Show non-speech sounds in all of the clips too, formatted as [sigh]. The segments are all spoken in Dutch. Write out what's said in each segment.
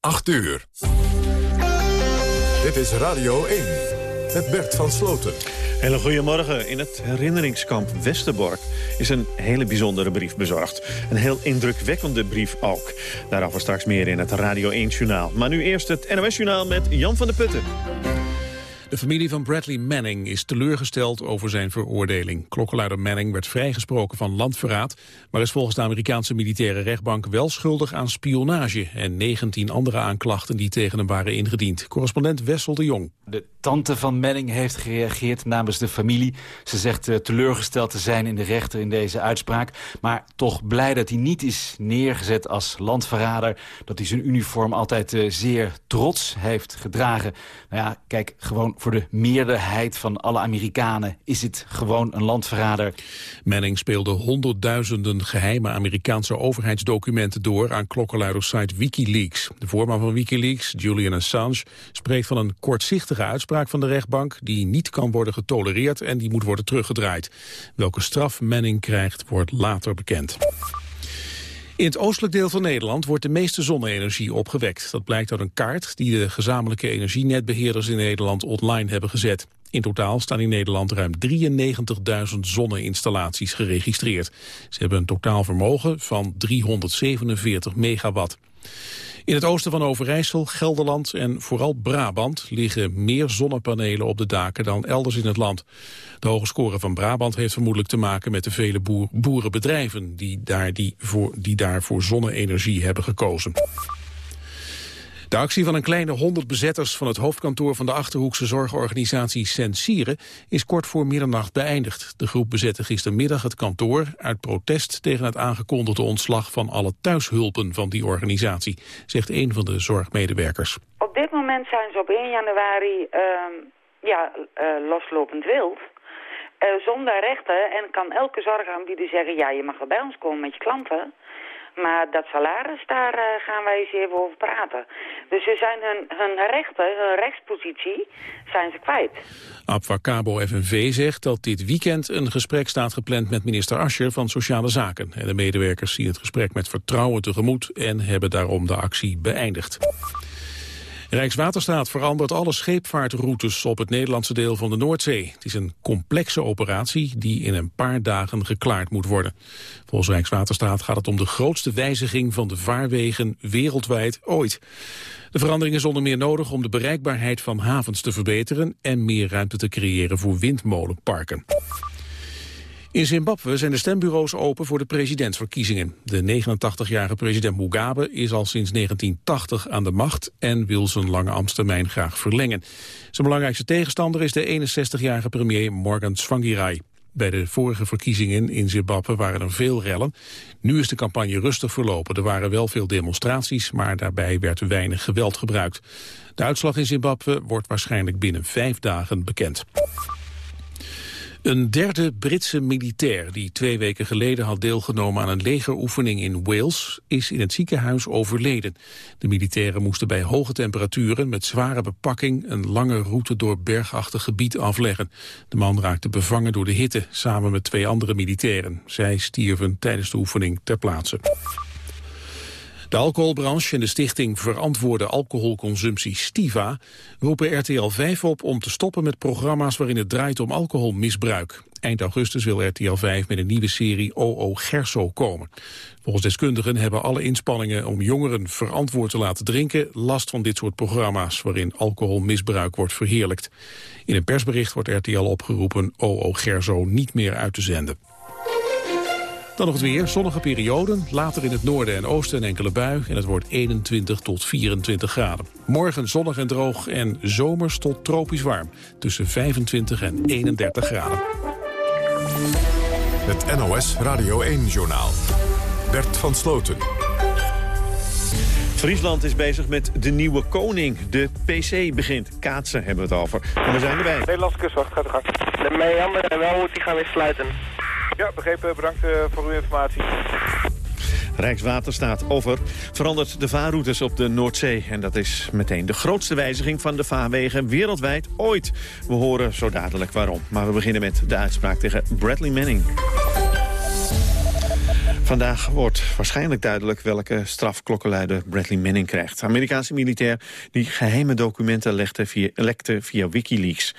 8 uur. Dit is Radio 1 met Bert van Sloten. Hele goedemorgen. In het herinneringskamp Westerbork is een hele bijzondere brief bezorgd. Een heel indrukwekkende brief ook. Daarover straks meer in het Radio 1-journaal. Maar nu eerst het NOS-journaal met Jan van der Putten. De familie van Bradley Manning is teleurgesteld over zijn veroordeling. Klokkenluider Manning werd vrijgesproken van landverraad... maar is volgens de Amerikaanse militaire rechtbank wel schuldig aan spionage... en 19 andere aanklachten die tegen hem waren ingediend. Correspondent Wessel de Jong. De tante van Manning heeft gereageerd namens de familie. Ze zegt uh, teleurgesteld te zijn in de rechter in deze uitspraak... maar toch blij dat hij niet is neergezet als landverrader... dat hij zijn uniform altijd uh, zeer trots heeft gedragen. Nou ja, kijk, gewoon voor de meerderheid van alle Amerikanen is het gewoon een landverrader. Manning speelde honderdduizenden geheime Amerikaanse overheidsdocumenten door aan klokkenluidersite Wikileaks. De voorman van Wikileaks, Julian Assange, spreekt van een kortzichtige uitspraak van de rechtbank die niet kan worden getolereerd en die moet worden teruggedraaid. Welke straf Manning krijgt wordt later bekend. In het oostelijk deel van Nederland wordt de meeste zonne-energie opgewekt. Dat blijkt uit een kaart die de gezamenlijke energienetbeheerders in Nederland online hebben gezet. In totaal staan in Nederland ruim 93.000 zonne-installaties geregistreerd. Ze hebben een totaal vermogen van 347 megawatt. In het oosten van Overijssel, Gelderland en vooral Brabant liggen meer zonnepanelen op de daken dan elders in het land. De hoge score van Brabant heeft vermoedelijk te maken met de vele boerenbedrijven die daar, die, voor, die daar voor zonne-energie hebben gekozen. De actie van een kleine honderd bezetters van het hoofdkantoor van de Achterhoekse zorgorganisatie Sensieren is kort voor middernacht beëindigd. De groep bezette gistermiddag het kantoor uit protest tegen het aangekondigde ontslag van alle thuishulpen van die organisatie, zegt een van de zorgmedewerkers. Op dit moment zijn ze op 1 januari uh, ja, uh, loslopend wild. Uh, zonder rechten en kan elke zorgaanbieder zeggen, ja je mag wel bij ons komen met je klanten. Maar dat salaris, daar uh, gaan wij eens even over praten. Dus ze zijn hun, hun rechten, hun rechtspositie, zijn ze kwijt. Abfacabo FNV zegt dat dit weekend een gesprek staat gepland met minister Ascher van Sociale Zaken. En de medewerkers zien het gesprek met vertrouwen tegemoet en hebben daarom de actie beëindigd. Rijkswaterstaat verandert alle scheepvaartroutes op het Nederlandse deel van de Noordzee. Het is een complexe operatie die in een paar dagen geklaard moet worden. Volgens Rijkswaterstaat gaat het om de grootste wijziging van de vaarwegen wereldwijd ooit. De verandering is onder meer nodig om de bereikbaarheid van havens te verbeteren en meer ruimte te creëren voor windmolenparken. In Zimbabwe zijn de stembureaus open voor de presidentsverkiezingen. De 89-jarige president Mugabe is al sinds 1980 aan de macht en wil zijn lange ambtstermijn graag verlengen. Zijn belangrijkste tegenstander is de 61-jarige premier Morgan Tsvangirai. Bij de vorige verkiezingen in Zimbabwe waren er veel rellen. Nu is de campagne rustig verlopen. Er waren wel veel demonstraties, maar daarbij werd weinig geweld gebruikt. De uitslag in Zimbabwe wordt waarschijnlijk binnen vijf dagen bekend. Een derde Britse militair die twee weken geleden had deelgenomen aan een legeroefening in Wales is in het ziekenhuis overleden. De militairen moesten bij hoge temperaturen met zware bepakking een lange route door bergachtig gebied afleggen. De man raakte bevangen door de hitte samen met twee andere militairen. Zij stierven tijdens de oefening ter plaatse. De alcoholbranche en de stichting Verantwoorde Alcoholconsumptie Stiva roepen RTL 5 op om te stoppen met programma's waarin het draait om alcoholmisbruik. Eind augustus wil RTL 5 met een nieuwe serie OO Gerso komen. Volgens deskundigen hebben alle inspanningen om jongeren verantwoord te laten drinken last van dit soort programma's waarin alcoholmisbruik wordt verheerlijkt. In een persbericht wordt RTL opgeroepen OO Gerso niet meer uit te zenden. Dan nog het weer, zonnige perioden, later in het noorden en oosten een enkele bui... en het wordt 21 tot 24 graden. Morgen zonnig en droog en zomers tot tropisch warm. Tussen 25 en 31 graden. Het NOS Radio 1-journaal. Bert van Sloten. Friesland is bezig met de nieuwe koning. De PC begint. Kaatsen hebben we het over. En we zijn erbij. Nederlandse kustwacht gaat de gang. De meander en wel moet die gaan weer sluiten. Ja, begrepen. Bedankt uh, voor uw informatie. Rijkswaterstaat over verandert de vaarroutes op de Noordzee. En dat is meteen de grootste wijziging van de vaarwegen wereldwijd ooit. We horen zo dadelijk waarom. Maar we beginnen met de uitspraak tegen Bradley Manning. Vandaag wordt waarschijnlijk duidelijk welke straf klokkenluider Bradley Manning krijgt. Amerikaanse militair die geheime documenten lekte via, lekte via Wikileaks.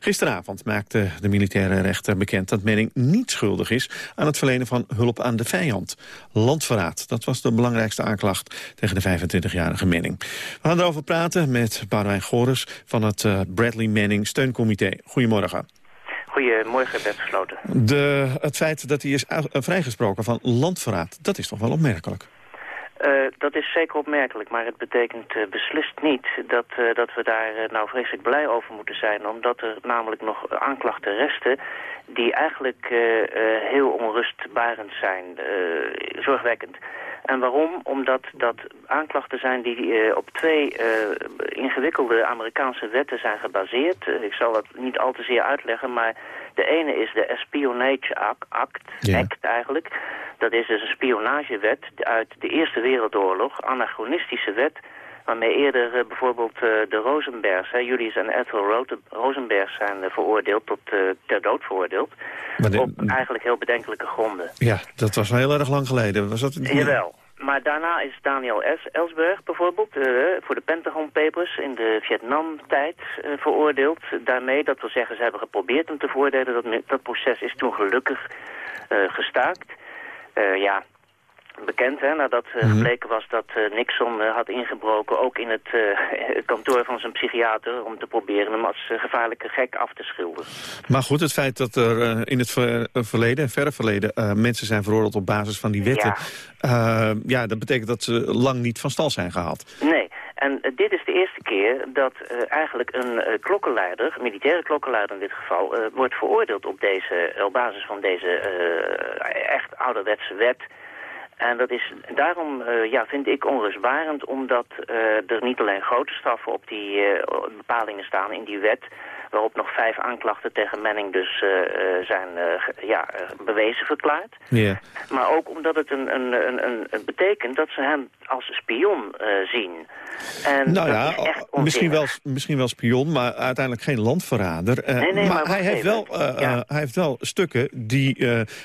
Gisteravond maakte de militaire rechter bekend dat Manning niet schuldig is aan het verlenen van hulp aan de vijand. Landverraad, dat was de belangrijkste aanklacht tegen de 25-jarige Manning. We gaan erover praten met Boudewijn Gores van het eh, Bradley Manning Steuncomité. Goedemorgen. Goedemorgen, Bert Gesloten. De, het feit dat hij is vrijgesproken van landverraad, dat is toch wel opmerkelijk? Uh, dat is zeker opmerkelijk, maar het betekent uh, beslist niet dat, uh, dat we daar nou vreselijk blij over moeten zijn. Omdat er namelijk nog aanklachten resten die eigenlijk heel onrustbarend zijn, zorgwekkend. En waarom? Omdat dat aanklachten zijn die op twee ingewikkelde Amerikaanse wetten zijn gebaseerd. ik zal dat niet al te zeer uitleggen, maar de ene is de Espionage Act, Act eigenlijk. Dat is dus een spionagewet uit de Eerste Wereldoorlog, anachronistische wet waarmee eerder uh, bijvoorbeeld uh, de Rosenbergs, hè, Julius en Ethel Rosenbergs zijn uh, veroordeeld, tot ter dood veroordeeld. Op eigenlijk heel bedenkelijke gronden. Ja, dat was heel erg lang geleden. Was dat... Jawel. Maar daarna is Daniel S. Ellsberg bijvoorbeeld uh, voor de Pentagon Papers in de Vietnamtijd uh, veroordeeld. Daarmee, dat wil zeggen, ze hebben geprobeerd hem te veroordelen. Dat, dat proces is toen gelukkig uh, gestaakt. Ja, bekend, hè, nadat uh, gebleken was dat uh, Nixon uh, had ingebroken... ook in het [laughs] kantoor van zijn psychiater... om te proberen hem als gevaarlijke gek af te schilderen. Maar goed, het feit dat er in het ver verleden, verre verleden... mensen zijn veroordeeld op basis van die wetten... Ja. ja, dat betekent dat ze lang niet van stal zijn gehaald. Nee, en dit is eerste keer dat eigenlijk een klokkenleider, militaire klokkenleider in dit geval, wordt veroordeeld op, deze, op basis van deze echt ouderwetse wet. En dat is daarom, uh, ja, vind ik onrustbarend, omdat uh, er niet alleen grote straffen op die uh, bepalingen staan in die wet, waarop nog vijf aanklachten tegen Manning dus zijn ja, bewezen verklaard. Yeah. Maar ook omdat het een, een, een, een, betekent dat ze hem als spion zien. En nou ja, misschien wel, misschien wel spion, maar uiteindelijk geen landverrader. nee, nee, maar, hij, heeft wel, ja. hij heeft wel stukken die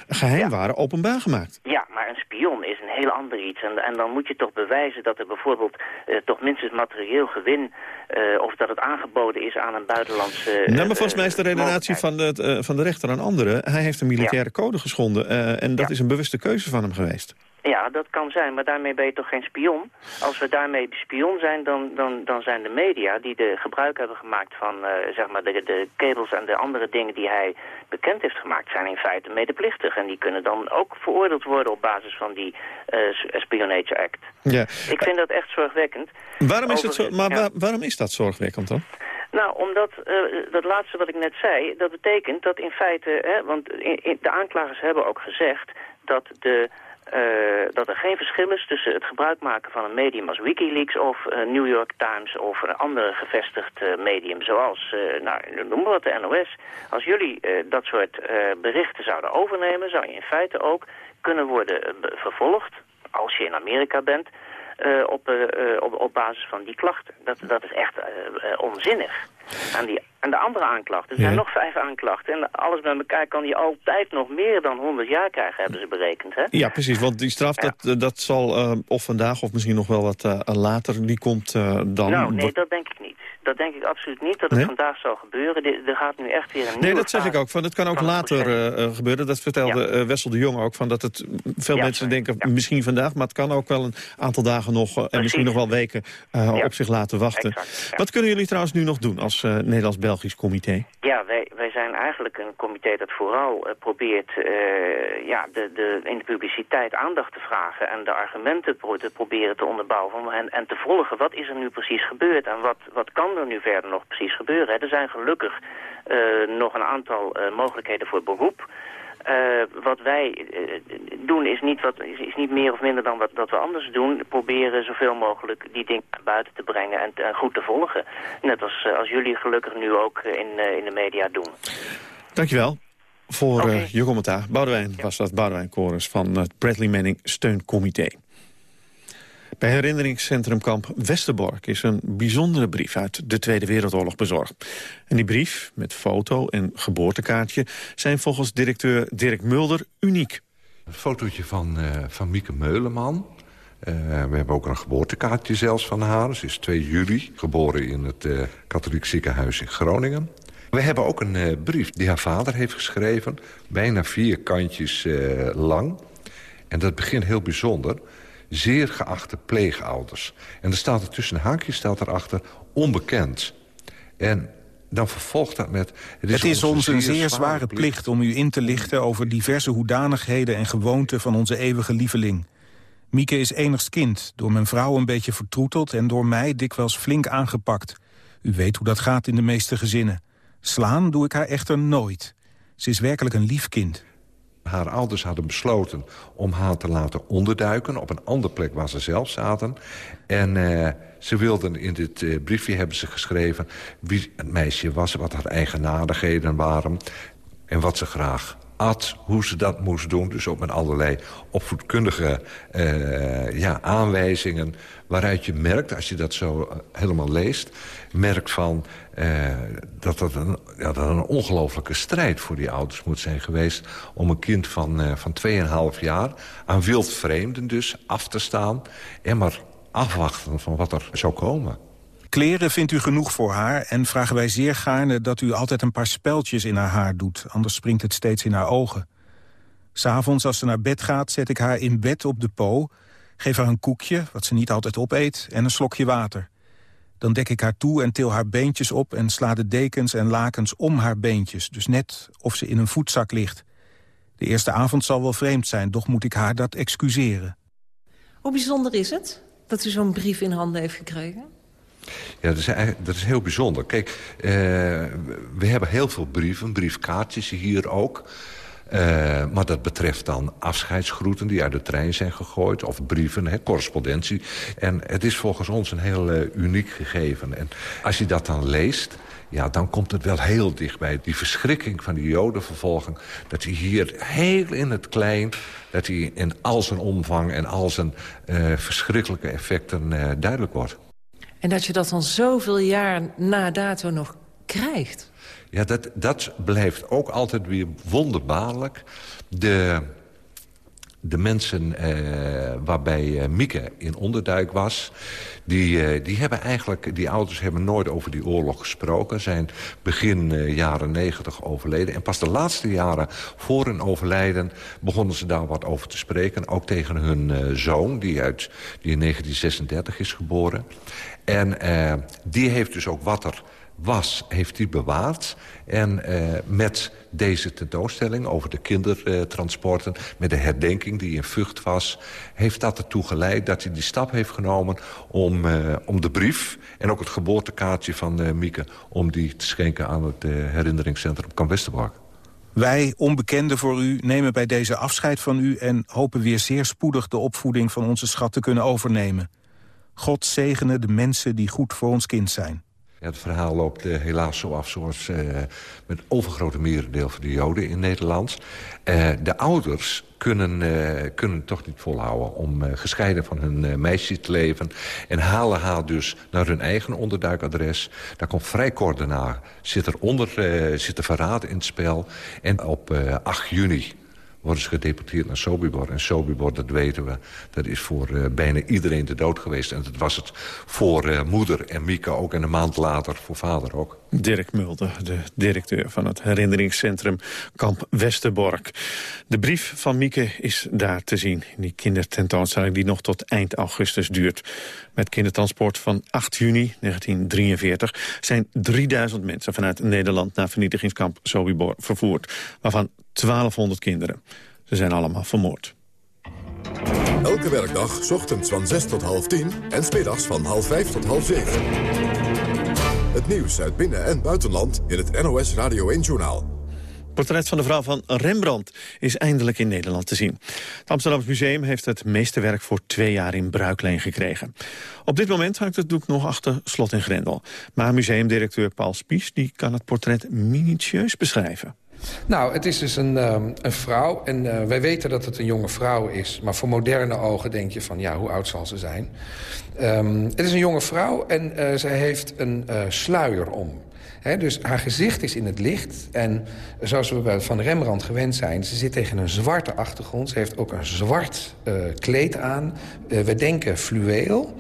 geheim ja. waren openbaar gemaakt. Ja, maar een spion is heel ander iets. En, en dan moet je toch bewijzen dat er bijvoorbeeld uh, toch minstens materieel gewin... Uh, of dat het aangeboden is aan een buitenlandse... Nou, maar volgens mij is de redenatie van de, van de rechter een andere. Hij heeft een militaire ja. code geschonden. en dat ja. is een bewuste keuze van hem geweest. Ja, dat kan zijn, maar daarmee ben je toch geen spion? Als we daarmee spion zijn, dan, dan, dan zijn de media die de gebruik hebben gemaakt van uh, zeg maar de, de kabels en de andere dingen die hij bekend heeft gemaakt, zijn in feite medeplichtig. En die kunnen dan ook veroordeeld worden op basis van die uh, Espionage Act. Ja. Ik vind dat echt zorgwekkend. Waarom is, het zo, maar ja. waarom is dat zorgwekkend dan? Nou, omdat uh, dat laatste wat ik net zei, dat betekent dat in feite, hè, want in, in, de aanklagers hebben ook gezegd dat de uh, dat er geen verschil is tussen het gebruik maken van een medium als Wikileaks of uh, New York Times of een andere gevestigd uh, medium zoals, nou, noem maar wat, de NOS. Als jullie dat soort berichten zouden overnemen, zou je in feite ook kunnen worden vervolgd, als je in Amerika bent, op, op, op basis van die klachten. Dat, dat is echt onzinnig. En, die, de andere aanklachten, er zijn ja. nog vijf aanklachten. En alles bij elkaar kan die altijd nog meer dan 100 jaar krijgen, hebben ze berekend. Hè? Ja, precies, want die straf, ja. dat, dat zal uh, of vandaag of misschien nog wel wat uh, later, die komt uh, dan... Nou, nee, dat denk ik niet. Dat denk ik absoluut niet, dat het nee? vandaag zal gebeuren. Er gaat nu echt weer een Nee, dat zeg ik ook. Van, het kan ook later uh, gebeuren. Dat vertelde ja. Wessel de Jong ook. Van dat het, veel ja, mensen sorry. denken misschien vandaag... maar het kan ook wel een aantal dagen nog... Uh, en misschien nog wel weken op zich laten wachten. Exact, Wat kunnen jullie trouwens nu nog doen als Nederlands-Belgisch comité? Ja, wij, wij zijn eigenlijk een comité dat vooral probeert... ja, de, de, in de publiciteit aandacht te vragen... en de argumenten pro te proberen te onderbouwen... En, en te volgen wat is er nu precies gebeurd... en wat, wat kan er nu verder nog precies gebeuren. Er zijn gelukkig nog een aantal mogelijkheden voor beroep. Uh, wat wij doen is niet, wat, is, is, niet meer of minder dan wat, wat we anders doen. Proberen zoveel mogelijk die dingen naar buiten te brengen en, en goed te volgen. Net als, als jullie gelukkig nu ook in, in de media doen. Dankjewel voor okay. je commentaar. Boudewijn ja. was dat, Boudewijn Korens van het Bradley Manning Steuncomité. Bij herinneringscentrumkamp Westerbork is een bijzondere brief uit de Tweede Wereldoorlog bezorgd. En die brief, met foto en geboortekaartje, zijn volgens directeur Dirk Mulder uniek. Een fotootje van, uh, van Mieke Meuleman. Uh, we hebben ook een geboortekaartje zelfs van haar. Ze is 2 juli, geboren in het uh, katholiek ziekenhuis in Groningen. We hebben ook een brief die haar vader heeft geschreven. Bijna vier kantjes lang. En dat begint heel bijzonder. Zeer geachte pleegouders. En er staat er tussen haakjes staat erachter onbekend. En dan vervolgt dat met... Het is, het is ons een zeer zware plicht om u in te lichten... over diverse hoedanigheden en gewoonten van onze eeuwige lieveling. Mieke is enigst kind, door mijn vrouw een beetje vertroeteld... en door mij dikwijls flink aangepakt. U weet hoe dat gaat in de meeste gezinnen. Slaan doe ik haar echter nooit. Ze is werkelijk een lief kind. Haar ouders hadden besloten om haar te laten onderduiken... op een andere plek waar ze zelf zaten. En uh, ze wilden in dit uh, briefje, hebben ze geschreven... wie het meisje was, wat haar eigenaardigheden waren... en wat ze graag hoe ze dat moest doen. Dus ook met allerlei opvoedkundige uh, ja, aanwijzingen... waaruit je merkt, als je dat zo helemaal leest... merkt van uh, dat dat een, ja, dat een ongelofelijke strijd voor die ouders moet zijn geweest... om een kind van, uh, van 2,5 jaar aan wildvreemden dus af te staan... en maar afwachten van wat er zou komen. Kleren vindt u genoeg voor haar en vragen wij zeer gaarne... dat u altijd een paar speltjes in haar haar doet, anders springt het steeds in haar ogen. S'avonds als ze naar bed gaat, zet ik haar in bed op de po... geef haar een koekje, wat ze niet altijd opeet, en een slokje water. Dan dek ik haar toe en til haar beentjes op... en sla de dekens en lakens om haar beentjes. Dus net of ze in een voetzak ligt. De eerste avond zal wel vreemd zijn, doch moet ik haar dat excuseren. Hoe bijzonder is het dat u zo'n brief in handen heeft gekregen? Ja, dat is, dat is heel bijzonder. Kijk, uh, we hebben heel veel brieven, briefkaartjes hier ook... Uh, maar dat betreft dan afscheidsgroeten die uit de trein zijn gegooid... of brieven, hè, correspondentie. En het is volgens ons een heel uh, uniek gegeven. En als je dat dan leest, ja, dan komt het wel heel dichtbij. Die verschrikking van die jodenvervolging... dat die hier heel in het klein... dat die in al zijn omvang en al zijn verschrikkelijke effecten duidelijk wordt. En dat je dat dan zoveel jaar na dato nog krijgt... Ja, dat, dat blijft ook altijd weer wonderbaarlijk. De, de mensen eh, waarbij eh, Mieke in onderduik was... Die, eh, die hebben eigenlijk, die ouders hebben nooit over die oorlog gesproken. Zijn begin eh, jaren negentig overleden. En pas de laatste jaren voor hun overlijden begonnen ze daar wat over te spreken. Ook tegen hun eh, zoon, die, uit, die in 1936 is geboren. En die heeft dus ook wat er was, heeft hij bewaard. En met deze tentoonstelling over de kindertransporten... met de herdenking die in Vught was... heeft dat ertoe geleid dat hij die stap heeft genomen... om, uh, om de brief en ook het geboortekaartje van uh, Mieke... om die te schenken aan het herinneringscentrum Kamp Westerbork. Wij, onbekenden voor u, nemen bij deze afscheid van u... en hopen weer zeer spoedig de opvoeding van onze schat te kunnen overnemen. God zegene de mensen die goed voor ons kind zijn. Het verhaal loopt uh, helaas zo af zoals uh, met overgrote merendeel van de Joden in Nederland. Uh, de ouders kunnen, kunnen toch niet volhouden om gescheiden van hun meisje te leven. En halen haar dus naar hun eigen onderduikadres. Daar komt vrij kort daarna, zit er onder, zit er verraad in het spel. En op 8 juni worden ze gedeporteerd naar Sobibor. En Sobibor, dat weten we, dat is voor uh, bijna iedereen de dood geweest. En dat was het voor uh, moeder en Mieke ook. En een maand later voor vader ook. Dirk Mulder, de directeur van het herinneringscentrum Kamp Westerbork. De brief van Mieke is daar te zien. In die kindertentoonstelling die nog tot eind augustus duurt. Met kindertransport van 8 juni 1943 zijn 3000 mensen vanuit Nederland naar vernietigingskamp Sobibor vervoerd. Waarvan 1200 kinderen. Ze zijn allemaal vermoord. Elke werkdag, ochtends van 6 tot half 10 en smiddags van half 5 tot half 7. Het nieuws uit binnen- en buitenland in het NOS Radio 1-journaal. Portret van de vrouw van Rembrandt is eindelijk in Nederland te zien. Het Amsterdam Museum heeft het meeste werk voor twee jaar in bruikleen gekregen. Op dit moment hangt het doek nog achter slot en grendel. Maar museumdirecteur Paul Spies die kan het portret minutieus beschrijven. Nou, het is dus een, um, een vrouw. En uh, wij weten dat het een jonge vrouw is. Maar voor moderne ogen denk je van, ja, hoe oud zal ze zijn? Um, het is een jonge vrouw en uh, zij heeft een uh, sluier om. dus haar gezicht is in het licht. En zoals we van Rembrandt gewend zijn... ze zit tegen een zwarte achtergrond. Ze heeft ook een zwart kleed aan. We denken fluweel.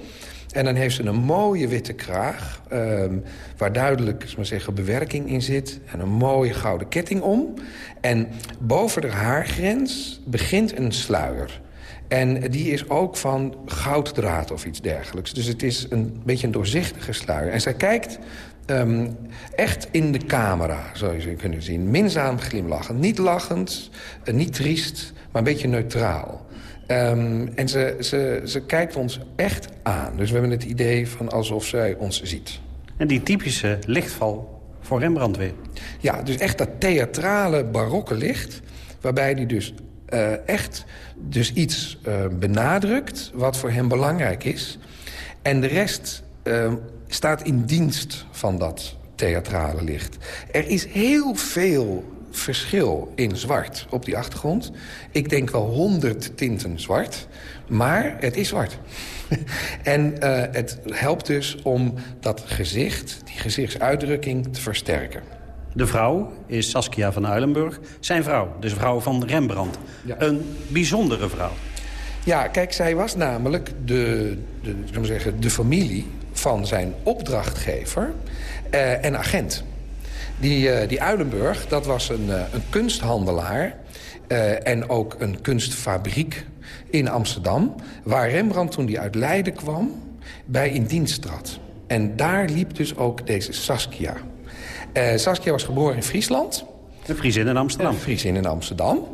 En dan heeft ze een mooie witte kraag... Um, waar duidelijk maar zeggen, bewerking in zit. En een mooie gouden ketting om. En boven de haargrens begint een sluier. En die is ook van gouddraad of iets dergelijks. Dus het is een beetje een doorzichtige sluier. En zij kijkt um, echt in de camera, zou je kunnen zien. Minzaam glimlachend. Niet lachend, uh, niet triest, maar een beetje neutraal. Um, en ze, ze, ze kijkt ons echt aan. Dus we hebben het idee van alsof zij ons ziet. En die typische lichtval voor Rembrandt weer. Ja, dus echt dat theatrale barokke licht... waarbij die dus uh, echt dus iets uh, benadrukt wat voor hem belangrijk is. En de rest uh, staat in dienst van dat theatrale licht. Er is heel veel verschil in zwart op die achtergrond. Ik denk wel honderd tinten zwart, maar het is zwart. [laughs] en uh, het helpt dus om dat gezicht, die gezichtsuitdrukking, te versterken. De vrouw is Saskia van Uilenburg, zijn vrouw, dus vrouw van Rembrandt. Ja. Een bijzondere vrouw. Ja, kijk, zij was namelijk de, de, zeggen, de familie van zijn opdrachtgever uh, en agent. Die, uh, die Uilenburg, dat was een, uh, een kunsthandelaar en ook een kunstfabriek in Amsterdam... waar Rembrandt toen hij uit Leiden kwam bij in dienst trad. En daar liep dus ook deze Saskia. Uh, Saskia was geboren in Friesland. Een Friesin in Amsterdam. Een Friesin in Amsterdam.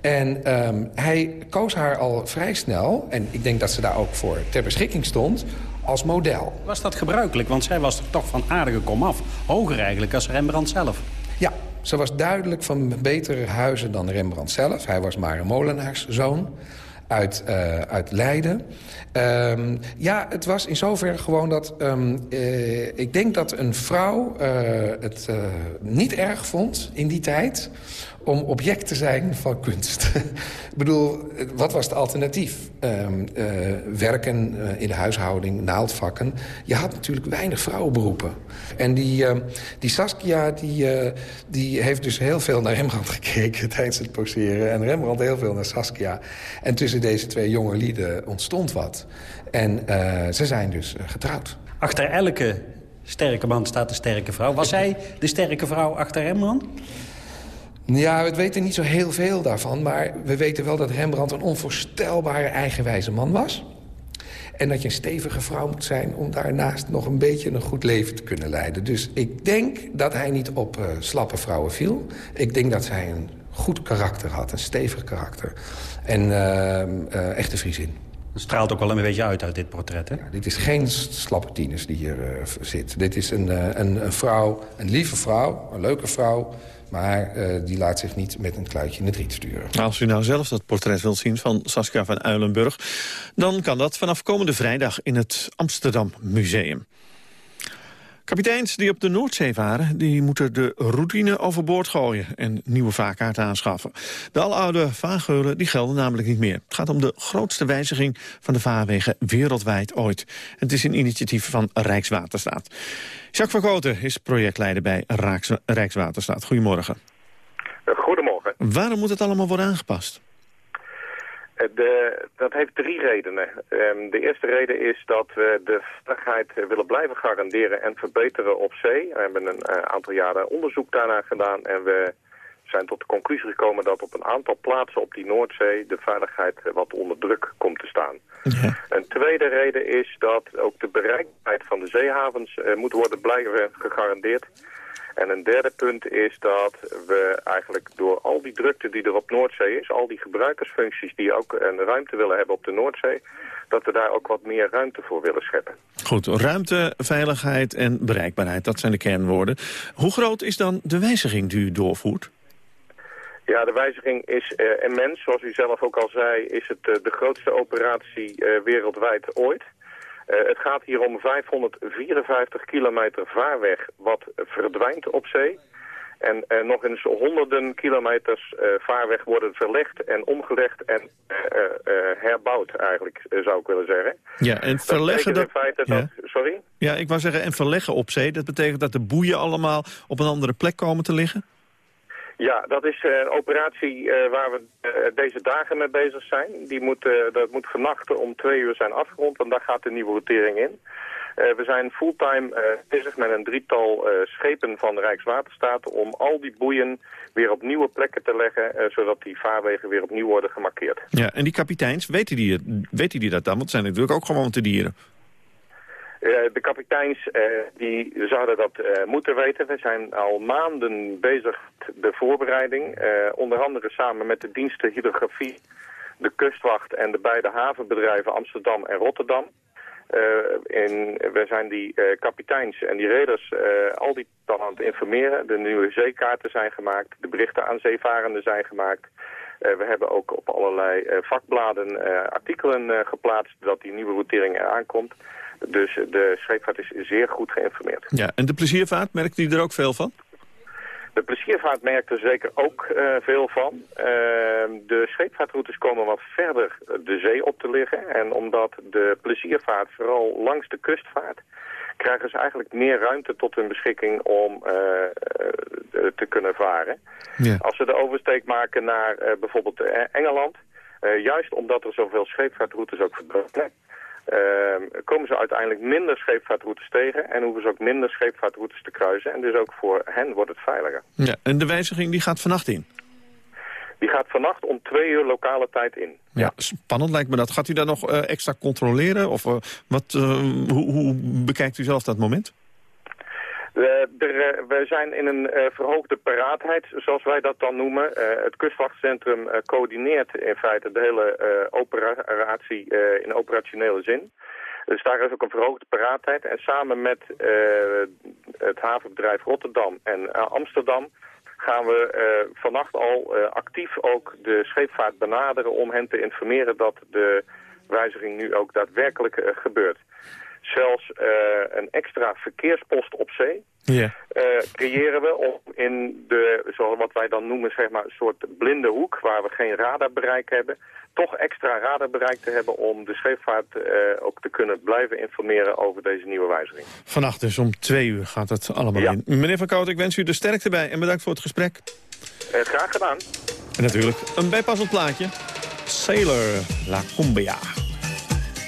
En um, hij koos haar al vrij snel, en ik denk dat ze daar ook voor ter beschikking stond, als model. Was dat gebruikelijk? Want zij was er toch van aardige komaf. Hoger eigenlijk als Rembrandt zelf. Ja, ze was duidelijk van betere huizen dan Rembrandt zelf. Hij was maar een molenaarszoon uit, uh, uit Leiden. Um, ja, het was in zoverre gewoon dat... Um, uh, ik denk dat een vrouw uh, het niet erg vond in die tijd om object te zijn van kunst. [laughs] ik bedoel, wat was het alternatief? Uh, werken in de huishouding, naaldvakken. Je had natuurlijk weinig vrouwenberoepen. En die, die Saskia, die, die heeft dus heel veel naar Rembrandt [laughs] gekeken tijdens het poseren. En Rembrandt heel veel naar Saskia. En tussen deze twee jonge lieden ontstond wat. En ze zijn dus getrouwd. Achter elke sterke man staat een sterke vrouw. Was zij de sterke vrouw achter Rembrandt? Ja, we weten niet zo heel veel daarvan. Maar we weten wel dat Rembrandt een onvoorstelbare eigenwijze man was. En dat je een stevige vrouw moet zijn om daarnaast nog een beetje een goed leven te kunnen leiden. Dus ik denk dat hij niet op uh, slappe vrouwen viel. Ik denk dat zij een goed karakter had, een stevig karakter. En uh, uh, echte Friesin. Dat straalt ook wel een beetje uit uit dit portret, hè? Ja, dit is geen slappe tieners die hier zit. Dit is een, een, een vrouw, een lieve vrouw, een leuke vrouw maar uh, die laat zich niet met een kluitje in het riet sturen. Als u nou zelf dat portret wilt zien van Saskia van Uilenburg... dan kan dat vanaf komende vrijdag in het Amsterdam Museum. Kapiteins die op de Noordzee varen, die moeten de routine overboord gooien en nieuwe vaarkaarten aanschaffen. De aloude vaargeulen die gelden namelijk niet meer. Het gaat om de grootste wijziging van de vaarwegen wereldwijd ooit. Het is een initiatief van Rijkswaterstaat. Jacques van Koten is projectleider bij Rijkswaterstaat. Goedemorgen. Goedemorgen. Waarom moet het allemaal worden aangepast? Eh, de, dat heeft drie redenen. Um, de eerste reden is dat we de veiligheid willen blijven garanderen en verbeteren op zee. We hebben een uh, aantal jaren onderzoek daarna gedaan en we zijn tot de conclusie gekomen dat op een aantal plaatsen op die Noordzee de veiligheid wat onder druk komt te staan. Ja. Een tweede reden is dat ook de bereikbaarheid van de zeehavens uh, moet worden blijven gegarandeerd. En een derde punt is dat we eigenlijk door al die drukte die er op Noordzee is... al die gebruikersfuncties die ook een ruimte willen hebben op de Noordzee... dat we daar ook wat meer ruimte voor willen scheppen. Goed, ruimte, veiligheid en bereikbaarheid, dat zijn de kernwoorden. Hoe groot is dan de wijziging die u doorvoert? Ja, de wijziging is uh, immens. Zoals u zelf ook al zei, is het uh, de grootste operatie uh, wereldwijd ooit. Uh, het gaat hier om 554 kilometer vaarweg wat verdwijnt op zee. En uh, nog eens honderden kilometers uh, vaarweg worden verlegd en omgelegd en herbouwd eigenlijk, zou ik willen zeggen. Ja, en verleggen... Dat sorry? Ja, ik wou zeggen, en verleggen op zee. Dat betekent dat de boeien allemaal op een andere plek komen te liggen? Ja, dat is een operatie waar we deze dagen mee bezig zijn. Die moet, dat moet vannacht om twee uur zijn afgerond, want daar gaat de nieuwe routering in. Eh, we zijn fulltime eh, bezig met een drietal eh, schepen van de Rijkswaterstaat... om al die boeien weer op nieuwe plekken te leggen... zodat die vaarwegen weer opnieuw worden gemarkeerd. Ja, en die kapiteins, weten die, weten die dat dan? Want het zijn natuurlijk ook gewoon te dieren. De kapiteins die zouden dat moeten weten. We zijn al maanden bezig de voorbereiding. onder andere samen met de diensten hydrografie, de kustwacht en de beide havenbedrijven Amsterdam en Rotterdam. We zijn die kapiteins en die reders al die dan aan het informeren. De nieuwe zeekaarten zijn gemaakt, de berichten aan zeevarenden zijn gemaakt. We hebben ook op allerlei vakbladen artikelen geplaatst dat die nieuwe routering eraan komt. Dus de scheepvaart is zeer goed geïnformeerd. Ja, en de pleziervaart, merkt u er ook veel van? De pleziervaart merkt er zeker ook uh, veel van. Uh, de scheepvaartroutes komen wat verder de zee op te liggen. En omdat de pleziervaart vooral langs de kust vaart... krijgen ze eigenlijk meer ruimte tot hun beschikking om uh, te kunnen varen. Ja. Als ze de oversteek maken naar bijvoorbeeld Engeland... juist omdat er zoveel scheepvaartroutes ook verdwijnen Ehm, komen ze uiteindelijk minder scheepvaartroutes tegen... en hoeven ze ook minder scheepvaartroutes te kruisen. En dus ook voor hen wordt het veiliger. Ja, en de wijziging die gaat vannacht in? Die gaat vannacht om twee uur lokale tijd in. Ja, spannend lijkt me dat. Gaat u daar nog uh, extra controleren? Of uh, wat, uh, hoe, hoe bekijkt u zelf dat moment? We, er, we zijn in een verhoogde paraatheid, zoals wij dat dan noemen. Het kustwachtcentrum coördineert in feite de hele operatie in operationele zin. Dus daar is ook een verhoogde paraatheid. En samen met het havenbedrijf Rotterdam en Amsterdam gaan we vannacht al actief ook de scheepvaart benaderen om hen te informeren dat de wijziging nu ook daadwerkelijk gebeurt zelfs uh, een extra verkeerspost op zee. Uh, creëren we om in de, zoals wat wij dan noemen, zeg maar, een soort blinde hoek, waar we geen radarbereik hebben, toch extra radarbereik te hebben om de scheepvaart uh, ook te kunnen blijven informeren over deze nieuwe wijziging. Vannacht dus om twee uur gaat het allemaal in. Meneer Van Koot, ik wens u de sterkte bij en bedankt voor het gesprek. Uh, graag gedaan. En natuurlijk een bijpassend plaatje. Sailor La Cumbia.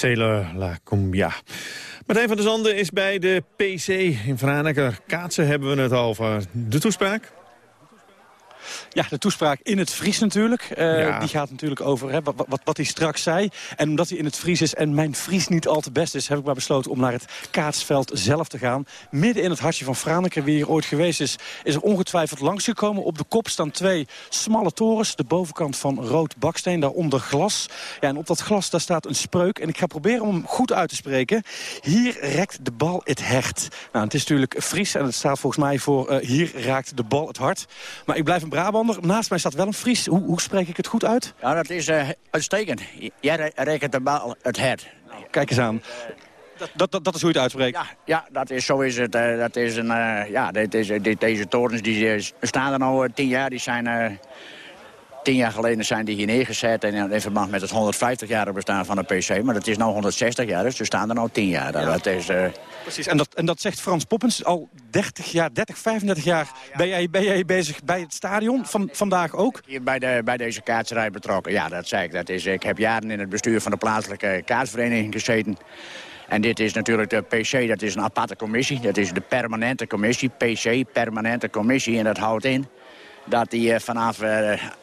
Sailor La Cumbia. Martijn van der Zanden is bij de PC in Franeker. Kaatsen hebben we het over. De toespraak? Ja, de toespraak in het Fries natuurlijk. Uh, Die gaat natuurlijk over hè, wat, wat, wat, hij straks zei. En omdat hij in het Fries is en mijn Fries niet al te best is... heb ik maar besloten om naar het kaatsveld zelf te gaan. Midden in het hartje van Franeker, wie hier ooit geweest is... is er ongetwijfeld langsgekomen. Op de kop staan twee smalle torens. De bovenkant van rood baksteen, daaronder glas. Ja, en op dat glas daar staat een spreuk. En ik ga proberen om hem goed uit te spreken. Hier rekt de bal het hert. Nou, het is natuurlijk Fries en het staat volgens mij voor... Uh, hier raakt de bal het hart. Maar ik blijf een Brabander. Naast mij staat wel een Fries. Hoe, hoe spreek ik het goed uit? Ja, dat is uh, uitstekend. Jij rekent de bal het hert. Kijk eens aan. Dat, dat, dat, is hoe je het uitspreekt? Ja, ja dat is, zo is het. Uh, dat is een, uh, ja, dit is, dit, deze torens die, staan er nu tien jaar. Die zijn Tien jaar geleden zijn die hier neergezet en in verband met het 150 jaar bestaan van de PC. Maar dat is nu 160 jaar, dus we staan er nu 10 jaar. Dat is, uh... Precies, en dat, en dat zegt Frans Poppens. Al 30 jaar, 30, 35 jaar ben jij, ben jij bezig bij het stadion, van, vandaag ook? Hier bij, de, bij deze kaartserij betrokken, ja, dat zei ik. Dat is, ik heb jaren in het bestuur van de plaatselijke kaartvereniging gezeten. En dit is natuurlijk de PC, dat is een aparte commissie. Dat is de permanente commissie, PC, permanente commissie. En dat houdt in dat die eh, vanaf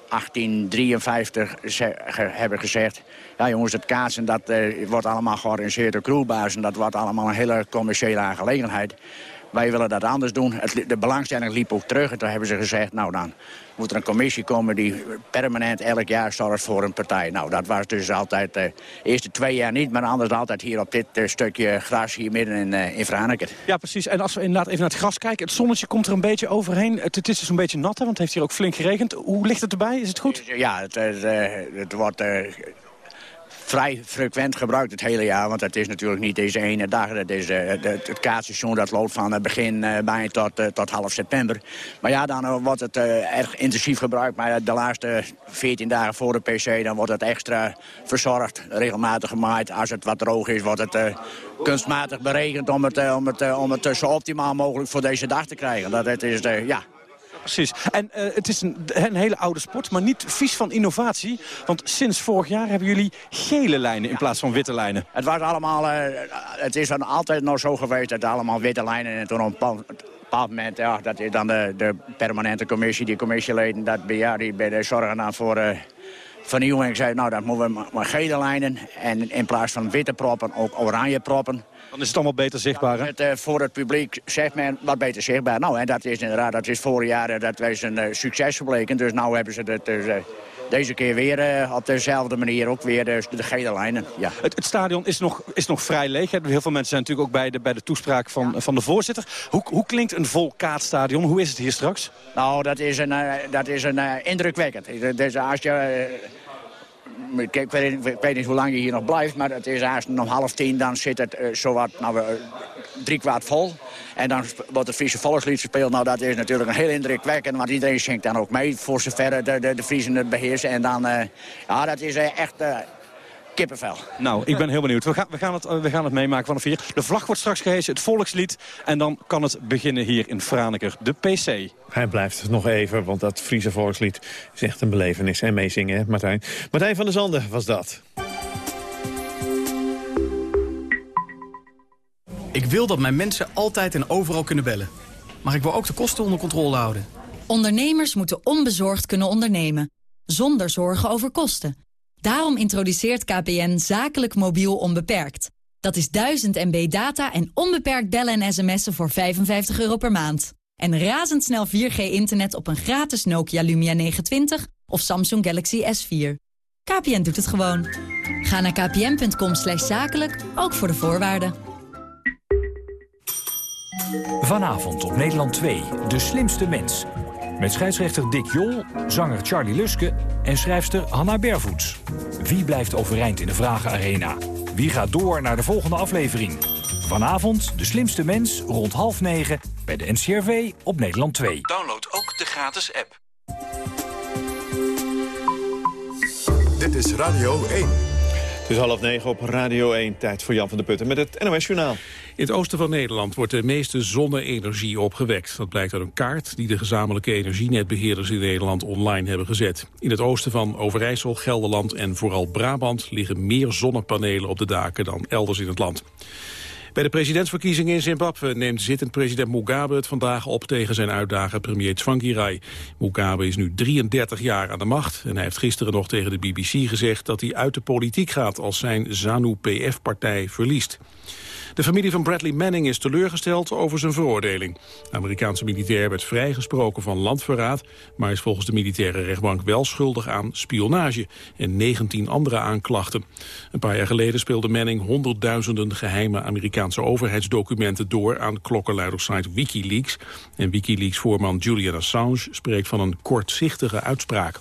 1853 eh, hebben gezegd... ja jongens, het kaatsen dat, uh, wordt allemaal georganiseerd door crewbazen. Dat wordt allemaal een hele commerciële aangelegenheid. Wij willen dat anders doen. Het, de belangstelling liep ook terug. En toen hebben ze gezegd, nou dan moet er een commissie komen... die permanent elk jaar zorgt voor een partij. Nou, dat was dus altijd de eerste twee jaar niet... maar anders altijd hier op dit uh, stukje gras hier midden in, uh, in. Ja, precies. En als we inderdaad even naar het gras kijken... het zonnetje komt er een beetje overheen. Het, het is dus een beetje nat, hè, want het heeft hier ook flink geregend. Hoe ligt het erbij? Is het goed? Ja, het, het, het wordt vrij frequent gebruikt het hele jaar. Want het is natuurlijk niet deze ene dag. Dat uh, het, het kaartseizoen dat loopt van het begin uh, bij tot, tot half september. Maar ja, dan wordt het erg intensief gebruikt. Maar de laatste 14 dagen voor de PC... dan wordt het extra verzorgd, regelmatig gemaaid. Als het wat droog is, wordt het kunstmatig beregend... om het, om, het, om zo optimaal mogelijk voor deze dag te krijgen. Dat het is, ja, En uh, het is een, een, hele oude sport, maar niet vies van innovatie. Want sinds vorig jaar hebben jullie gele lijnen in plaats van witte lijnen. Het was allemaal, uh, het is dan altijd nog zo geweest dat allemaal witte lijnen... en toen op een bepaald moment, ja, dat is dan de, de permanente commissie, die commissieleden... dat ja, die bij de zorgen dan voor... Uh, vernieuwing. Zei, nou, dat moeten we maar gele lijnen. En in plaats van witte proppen ook oranje proppen. Dan is het allemaal beter zichtbaar, hè? Het, uh, voor het publiek zegt men wat beter zichtbaar. Nou, en dat is inderdaad, dat is vorig jaar dat was een uh, succes gebleken. Dus nu hebben ze het dus, uh, deze keer weer op dezelfde manier ook weer de, de gele lijnen. Ja. Het, het, stadion is nog, is nog vrij leeg. Hè? Heel veel mensen zijn natuurlijk ook bij de, bij de toespraak van, van de voorzitter. Hoe, hoe klinkt een vol kaatstadion? Hoe is het hier straks? Nou, dat is een, dat is een indrukwekkend. Dus als je ik weet, ik weet, niet hoe lang je hier nog blijft, maar het is eigenlijk om half tien. Dan zit het uh, zowat nou, uh, drie kwart vol. En dan wordt het Friese volkslied gespeeld. Nou, dat is natuurlijk een heel indrukwekkend, want iedereen zingt dan ook mee. Voor zover de, de, de Friesen het beheersen. En dan, uh, ja, dat is echt kippenvel. Nou, ik ben heel benieuwd. We gaan, we gaan, het, we gaan het meemaken vanaf hier. De vlag wordt straks gehesen, het volkslied. En dan kan het beginnen hier in Franeker, de PC. Hij blijft nog even, want dat Friese volkslied is echt een belevenis. En meezingen, hè, Martijn. Martijn van der Zanden was dat. Ik wil dat mijn mensen altijd en overal kunnen bellen. Maar ik wil ook de kosten onder controle houden. Ondernemers moeten onbezorgd kunnen ondernemen. Zonder zorgen over kosten. Daarom introduceert KPN zakelijk mobiel onbeperkt. Dat is 1000 MB data en onbeperkt bellen en sms'en voor 55 euro per maand. En razendsnel 4G-internet op een gratis Nokia Lumia 920 of Samsung Galaxy S4. KPN doet het gewoon. Ga naar kpn.com zakelijk, ook voor de voorwaarden. Vanavond op Nederland 2, De Slimste Mens... Met scheidsrechter Dick Jol, zanger Charlie Luske en schrijfster Hanna Bervoets. Wie blijft overeind in de Vragenarena? Wie gaat door naar de volgende aflevering? Vanavond de slimste mens rond half negen bij de NCRV op Nederland 2. Download ook de gratis app. Dit is Radio 1. Het is half negen op Radio 1, tijd voor Jan van der Putten met het NOS Journaal. In het oosten van Nederland wordt de meeste zonne-energie opgewekt. Dat blijkt uit een kaart die de gezamenlijke energienetbeheerders in Nederland online hebben gezet. In het oosten van Overijssel, Gelderland en vooral Brabant liggen meer zonnepanelen op de daken dan elders in het land. Bij de presidentsverkiezingen in Zimbabwe neemt zittend president Mugabe het vandaag op tegen zijn uitdager premier Tsvangirai. Mugabe is nu 33 jaar aan de macht en hij heeft gisteren nog tegen de BBC gezegd dat hij uit de politiek gaat als zijn ZANU-PF-partij verliest. De familie van Bradley Manning is teleurgesteld over zijn veroordeling. De Amerikaanse militair werd vrijgesproken van landverraad... maar is volgens de militaire rechtbank wel schuldig aan spionage... en 19 andere aanklachten. Een paar jaar geleden speelde Manning honderdduizenden geheime Amerikaanse overheidsdocumenten door aan klokkenluidersite Wikileaks. En Wikileaks-voorman Julian Assange spreekt van een kortzichtige uitspraak.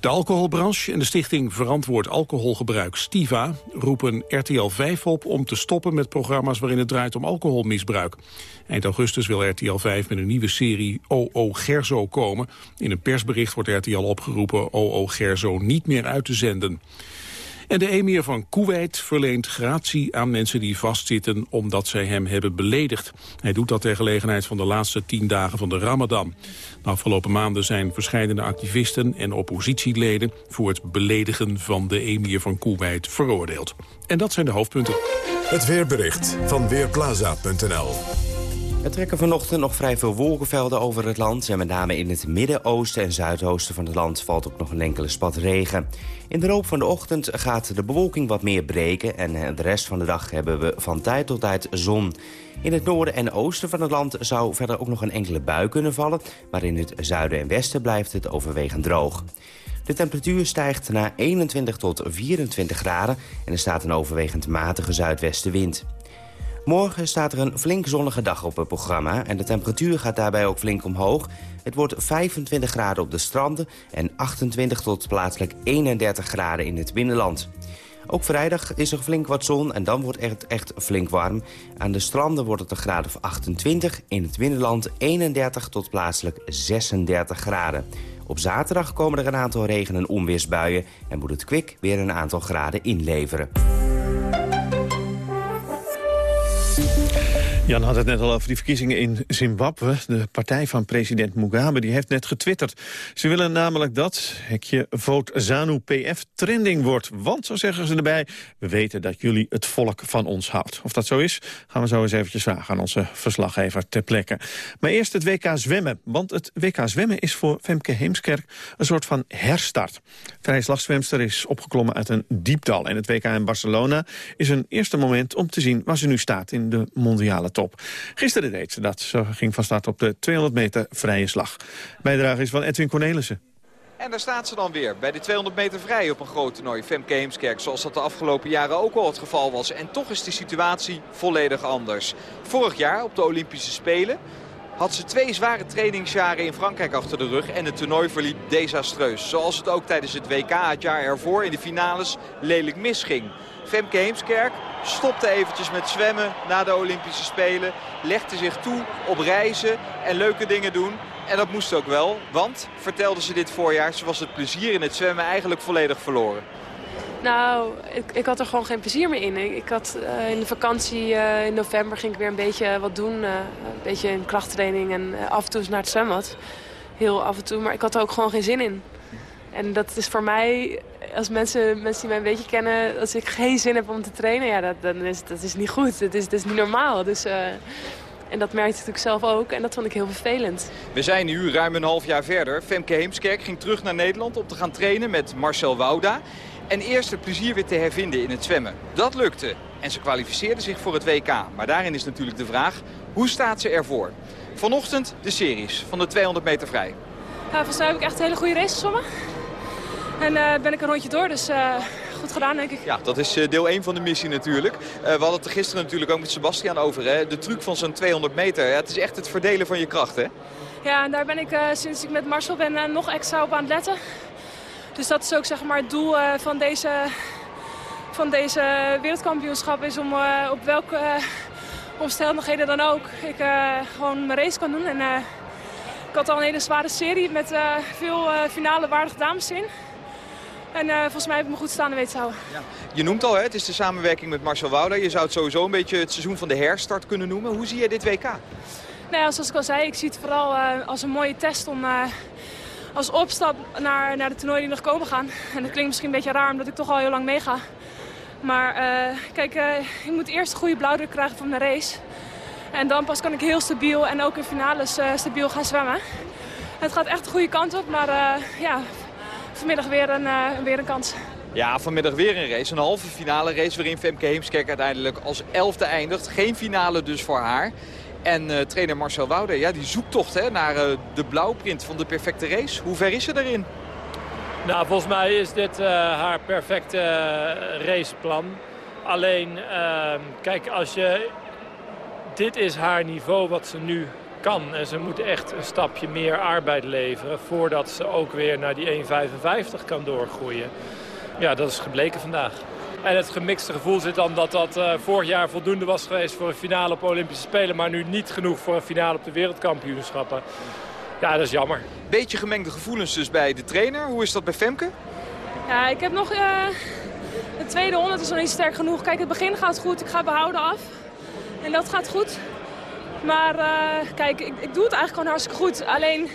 De alcoholbranche en de stichting Verantwoord Alcoholgebruik Stiva roepen RTL 5 op om te stoppen met programma's waarin het draait om alcoholmisbruik. Eind augustus wil RTL 5 met een nieuwe serie OO Gerzo komen. In een persbericht wordt RTL opgeroepen OO Gerzo niet meer uit te zenden. En de emir van Kuwait verleent gratie aan mensen die vastzitten omdat zij hem hebben beledigd. Hij doet dat ter gelegenheid van de laatste tien dagen van de Ramadan. De afgelopen maanden zijn verschillende activisten en oppositieleden voor het beledigen van de emir van Kuwait veroordeeld. En dat zijn de hoofdpunten. Het weerbericht van Weerplaza.nl er trekken vanochtend nog vrij veel wolkenvelden over het land... en met name in het midden-oosten en zuidoosten van het land... valt ook nog een enkele spat regen. In de loop van de ochtend gaat de bewolking wat meer breken... en eh, de rest van de dag hebben we van tijd tot tijd zon. In het noorden en oosten van het land zou verder ook nog een enkele bui kunnen vallen... maar in het zuiden en westen blijft het overwegend droog. De temperatuur stijgt naar 21 tot 24 graden... en er staat een overwegend matige zuidwestenwind. Morgen staat er een flink zonnige dag op het programma... en de temperatuur gaat daarbij ook flink omhoog. Het wordt 25 graden op de stranden en 28 tot plaatselijk 31 graden in het binnenland. Ook vrijdag is er flink wat zon en dan wordt het echt flink warm. Aan de stranden wordt het een graad of 28, in het binnenland 31 tot plaatselijk 36 graden. Op zaterdag komen er een aantal regen- en onweersbuien... en moet het kwik weer een aantal graden inleveren. Jan had het net al over die verkiezingen in Zimbabwe. De partij van president Mugabe die heeft net getwitterd. Ze willen namelijk dat hekje Vote ZANU-PF trending wordt. Want, zo zeggen ze erbij, we weten dat jullie het volk van ons houdt. Of dat zo is, gaan we zo eens eventjes vragen aan onze verslaggever ter plekke. Maar eerst het WK zwemmen. Want het WK zwemmen is voor Femke Heemskerk een soort van herstart. Vrije slagzwemster is opgeklommen uit een diepdal. En het WK in Barcelona is een eerste moment om te zien waar ze nu staat in de mondiale top. Gisteren deed ze dat. Ze ging van start op de 200 meter vrije slag. Bijdrage is van Edwin Cornelissen. En daar staat ze dan weer, bij de 200 meter vrij op een groot toernooi. Femke Heemskerk, zoals dat de afgelopen jaren ook al het geval was. En toch is de situatie volledig anders. Vorig jaar op de Olympische Spelen had ze twee zware trainingsjaren in Frankrijk achter de rug. En het toernooi verliep desastreus. Zoals het ook tijdens het WK het jaar ervoor in de finales lelijk misging. Femke Heemskerk stopte eventjes met zwemmen na de Olympische Spelen. Legde zich toe op reizen en leuke dingen doen. En dat moest ook wel, want, vertelde ze dit voorjaar... ze was het plezier in het zwemmen eigenlijk volledig verloren. Nou, ik, ik had er gewoon geen plezier meer in. Ik, had uh, in de vakantie uh, in november ging ik weer een beetje wat doen. Uh, een beetje in krachttraining en af en toe naar het zwembad. Heel af en toe, maar ik had er ook gewoon geen zin in. En dat is voor mij, als mensen, mensen die mij een beetje kennen... als ik geen zin heb om te trainen, ja, dat, dan is, dat is niet goed. Dat is, is niet normaal. Dus, en dat merkte ik natuurlijk zelf ook. En dat vond ik heel vervelend. We zijn nu ruim een half jaar verder. Femke Heemskerk ging terug naar Nederland om te gaan trainen met Marcel Wouda. En eerst het plezier weer te hervinden in het zwemmen. Dat lukte. En ze kwalificeerde zich voor het WK. Maar daarin is natuurlijk de vraag, hoe staat ze ervoor? Vanochtend de series van de 200 meter vrij. Ja, volgens mij heb ik echt een hele goede race gezwommen. En uh, ben ik een rondje door, dus uh, goed gedaan denk ik. Ja, dat is uh, deel 1 van de missie natuurlijk. we hadden het er gisteren natuurlijk ook met Sebastian over. Hè? De truc van zo'n 200 meter, ja, het is echt het verdelen van je kracht hè? Ja, en daar ben ik sinds ik met Marcel ben nog extra op aan het letten. Dus dat is ook zeg maar, het doel van, deze, van deze wereldkampioenschap. Is om op welke omstandigheden dan ook ik gewoon mijn race kan doen. En, ik had al een hele zware serie met veel finale waardige dames in. En uh, volgens mij heb ik me goed staande weten te houden. Ja. Je noemt al, hè, het is de samenwerking met Marcel Wouda. Je zou het sowieso een beetje het seizoen van de herstart kunnen noemen. Hoe zie je dit WK? Nou ja, zoals ik al zei, ik zie het vooral uh, als een mooie test om uh, als opstap naar, naar de toernooi die nog komen gaan. En dat klinkt misschien een beetje raar, omdat ik toch al heel lang meega. Maar uh, kijk, ik moet eerst een goede blauwdruk krijgen van mijn race. En dan pas kan ik heel stabiel en ook in finales stabiel gaan zwemmen. Het gaat echt de goede kant op, maar ja, vanmiddag weer een, weer een kans. Ja, vanmiddag weer een race. Een halve finale race waarin Femke Heemskerk uiteindelijk als elfde eindigt. Geen finale dus voor haar. En uh, trainer Marcel Woude, ja, die zoektocht hè, naar uh, de blauwprint van de perfecte race. Hoe ver is ze daarin? Nou, volgens mij is dit uh, haar perfecte raceplan. Alleen, ehm, kijk, als je... Dit is haar niveau wat ze nu kan. En ze moet echt een stapje meer arbeid leveren... voordat ze ook weer naar die 1,55 kan doorgroeien. Ja, dat is gebleken vandaag. En het gemixte gevoel zit dan dat dat uh, vorig jaar voldoende was geweest voor een finale op Olympische Spelen. Maar nu niet genoeg voor een finale op de wereldkampioenschappen. Ja, dat is jammer. Beetje gemengde gevoelens dus bij de trainer. Hoe is dat bij Femke? Ja, ik heb nog... Uh, de tweede honderd is nog niet sterk genoeg. Kijk, het begin gaat goed. Ik ga behouden af. En dat gaat goed. Maar uh, kijk, ik, ik doe het eigenlijk gewoon hartstikke goed. Alleen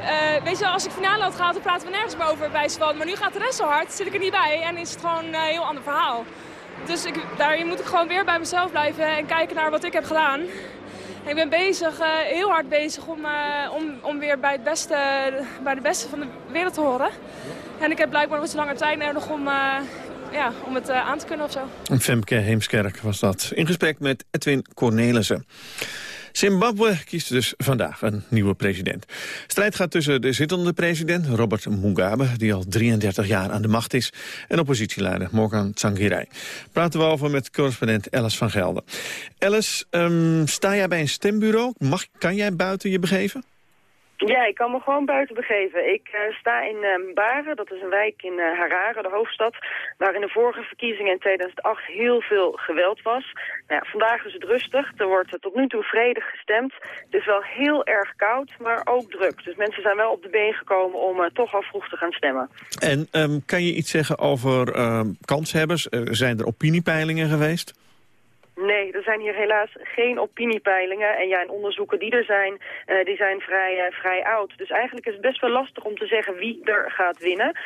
uh, weet je, als ik finale had gehaald, dan praten we nergens meer over bij Svan. Maar nu gaat de rest zo hard, zit ik er niet bij en is het gewoon een heel ander verhaal. Dus ik, daarin moet ik gewoon weer bij mezelf blijven en kijken naar wat ik heb gedaan. ik ben bezig, uh, heel hard bezig om, uh, om, om weer bij, het beste, bij de beste van de wereld te horen. En ik heb blijkbaar nog iets langer tijd nodig om, ja, om het aan te kunnen of zo. Femke Heemskerk was dat. In gesprek met Edwin Cornelissen. Zimbabwe kiest dus vandaag een nieuwe president. Strijd gaat tussen de zittende president, Robert Mugabe... die al 33 jaar aan de macht is... en oppositieleider Morgan Tsvangirai. Praten we over met correspondent Alice van Gelder. Alice, um, sta jij bij een stembureau? Mag, kan jij buiten je begeven? Ja, ik kan me gewoon buiten begeven. Ik uh, sta in uh, Baren, dat is een wijk in uh, Harare, de hoofdstad, waar in de vorige verkiezingen in 2008 heel veel geweld was. Nou vandaag is het rustig, er wordt tot nu toe vredig gestemd. Het is wel heel erg koud, maar ook druk. Dus mensen zijn wel op de been gekomen om toch al vroeg te gaan stemmen. En um, kan je iets zeggen over ehm, kanshebbers? zijn er opiniepeilingen geweest? Nee, er zijn hier helaas geen opiniepeilingen. En ja, en onderzoeken die er zijn, uh, die zijn vrij, uh, vrij oud. Dus eigenlijk is het best wel lastig om te zeggen wie er gaat winnen.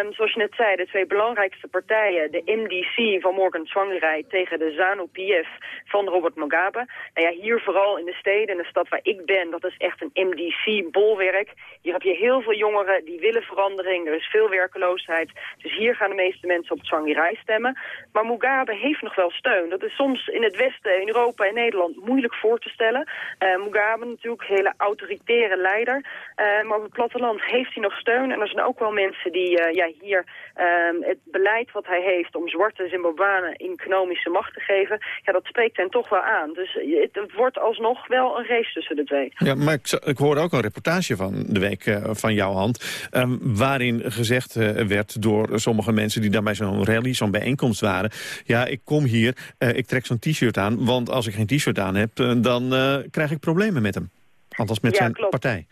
Um, zoals je net zei, de twee belangrijkste partijen, de MDC van Morgan Tsvangirai tegen de ZANU-PF van Robert Mugabe. Nou ja, hier vooral in de steden, in de stad waar ik ben, dat is echt een MDC-bolwerk. Hier heb je heel veel jongeren die willen verandering, er is veel werkeloosheid. Dus hier gaan de meeste mensen op Tsvangirai stemmen. Maar Mugabe heeft nog wel steun. Dat is soms in het Westen, in Europa en Nederland moeilijk voor te stellen. Uh, Mugabe natuurlijk, hele autoritaire leider. Uh, maar op het platteland heeft hij nog steun. En er zijn ook wel mensen die uh, ja, hier ehm, het beleid wat hij heeft om zwarte Zimbabwanen economische macht te geven, ja, dat spreekt hen toch wel aan. Dus het, het wordt alsnog wel een race tussen de twee. Ja, maar ik, ik hoorde ook een reportage van de week van jouw hand, ehm, waarin gezegd werd door sommige mensen die dan bij zo'n rally, zo'n bijeenkomst waren, ja, ik kom hier, ik trek zo'n t-shirt aan. Want als ik geen t-shirt aan heb, eh, dan uh, krijg ik problemen met hem. Althans met zijn partij.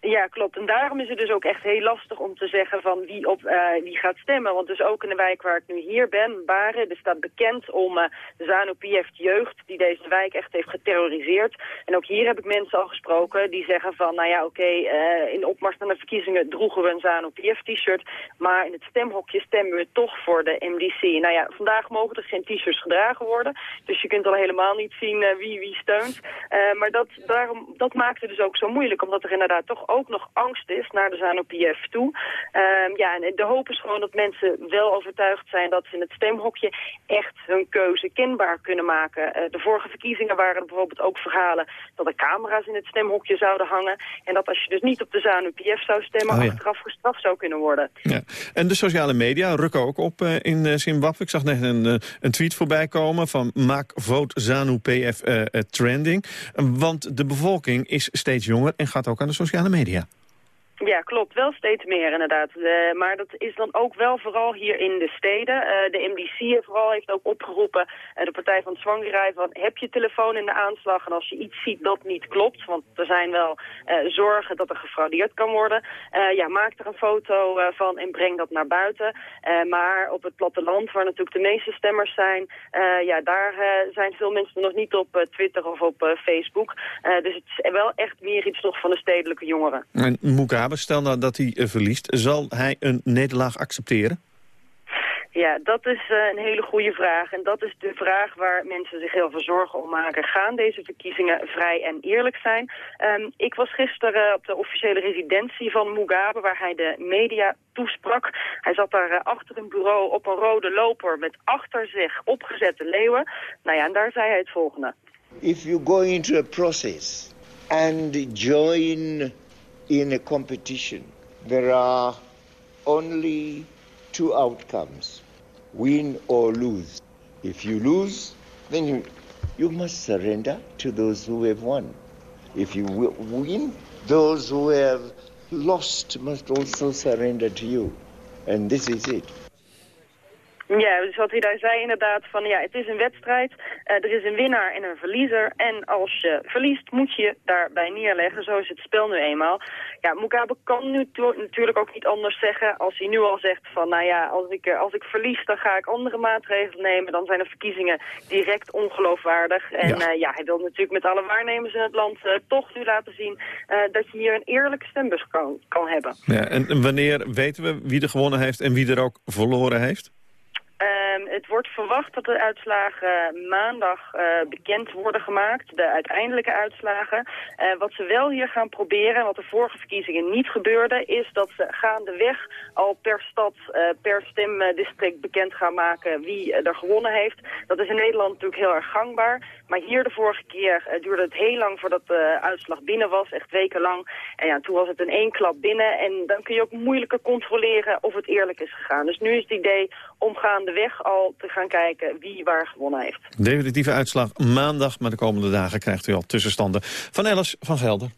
Ja, klopt. En daarom is het dus ook echt heel lastig om te zeggen van wie, op, uh, wie gaat stemmen. Want dus ook in de wijk waar ik nu hier ben, Baren, er staat bekend om uh, de ZANU-PF jeugd die deze wijk echt heeft geterroriseerd. En ook hier heb ik mensen al gesproken die zeggen van, nou ja, oké, uh, in opmars naar de verkiezingen droegen we een ZANU-PF-t-shirt. Maar in het stemhokje stemmen we toch voor de MDC. Nou ja, vandaag mogen er geen t-shirts gedragen worden. Dus je kunt al helemaal niet zien wie wie steunt. maar dat, daarom, dat maakt het dus ook zo moeilijk, omdat er inderdaad toch ook nog angst is naar de ZANU-PF toe. Um, ja, en de hoop is gewoon dat mensen wel overtuigd zijn dat ze in het stemhokje echt hun keuze kenbaar kunnen maken. Uh, de vorige verkiezingen waren er bijvoorbeeld ook verhalen dat er camera's in het stemhokje zouden hangen. En dat als je dus niet op de ZANU-PF zou stemmen, oh, ja. achteraf gestraft zou kunnen worden. Ja. En de sociale media rukken ook op uh, in uh, Zimbabwe. Ik zag net een, een tweet voorbij komen van maak vote ZANU-PF trending. Want de bevolking is steeds jonger en gaat ook aan de sociale media. Media. Ja, klopt. Wel steeds meer inderdaad. Uh, maar dat is dan ook wel vooral hier in de steden. Uh, de MDC vooral heeft ook opgeroepen, uh, de Partij van Zwangerij, van heb je telefoon in de aanslag en als je iets ziet dat niet klopt, want er zijn wel zorgen dat er gefraudeerd kan worden, ja, maak er een foto van en breng dat naar buiten. maar op het platteland, waar natuurlijk de meeste stemmers zijn, ja, daar zijn veel mensen nog niet op Twitter of op Facebook. dus het is wel echt meer iets nog van de stedelijke jongeren. En Mugabe, stel nou dat hij verliest, zal hij een nederlaag accepteren? Ja, dat is uh, een hele goede vraag. En dat is de vraag waar mensen zich heel veel zorgen om maken. Gaan deze verkiezingen vrij en eerlijk zijn? Um, ik was gisteren op de officiële residentie van Mugabe... waar hij de media toesprak. Hij zat daar uh, achter een bureau op een rode loper... met achter zich opgezette leeuwen. Nou ja, en daar zei hij het volgende. If you go into a process and join in a competition, there are only two outcomes win or lose. If you lose, then you, you must surrender to those who have won. If you win, those who have lost must also surrender to you. And this is it. Ja, dus wat hij daar zei inderdaad van ja, het is een wedstrijd. Uh, er is een winnaar en een verliezer. En als je verliest moet je daarbij neerleggen. Zo is het spel nu eenmaal. Ja, Mugabe kan nu natuurlijk ook niet anders zeggen als hij nu al zegt van nou ja, als ik, eh, als ik verlies dan ga ik andere maatregelen nemen. Dan zijn de verkiezingen direct ongeloofwaardig. En ja, uh, ja hij wil natuurlijk met alle waarnemers in het land toch nu laten zien dat je hier een eerlijke stembus kan, kan hebben. Ja, en wanneer weten we wie er gewonnen heeft en wie er ook verloren heeft? Uh, Um, het wordt verwacht dat de uitslagen maandag uh, bekend worden gemaakt, de uiteindelijke uitslagen. Uh, wat ze wel hier gaan proberen, wat de vorige verkiezingen niet gebeurde, is dat ze gaandeweg al per stad, per stemdistrict bekend gaan maken wie er gewonnen heeft. Dat is in Nederland natuurlijk heel erg gangbaar. Maar hier de vorige keer duurde het heel lang voordat de uitslag binnen was, echt wekenlang. En ja, toen was het in één klap binnen en dan kun je ook moeilijker controleren of het eerlijk is gegaan. Dus nu is het idee om gaandeweg al te gaan kijken wie waar gewonnen heeft. Definitieve uitslag maandag, maar de komende dagen krijgt u al tussenstanden. Van Ellis van Gelder.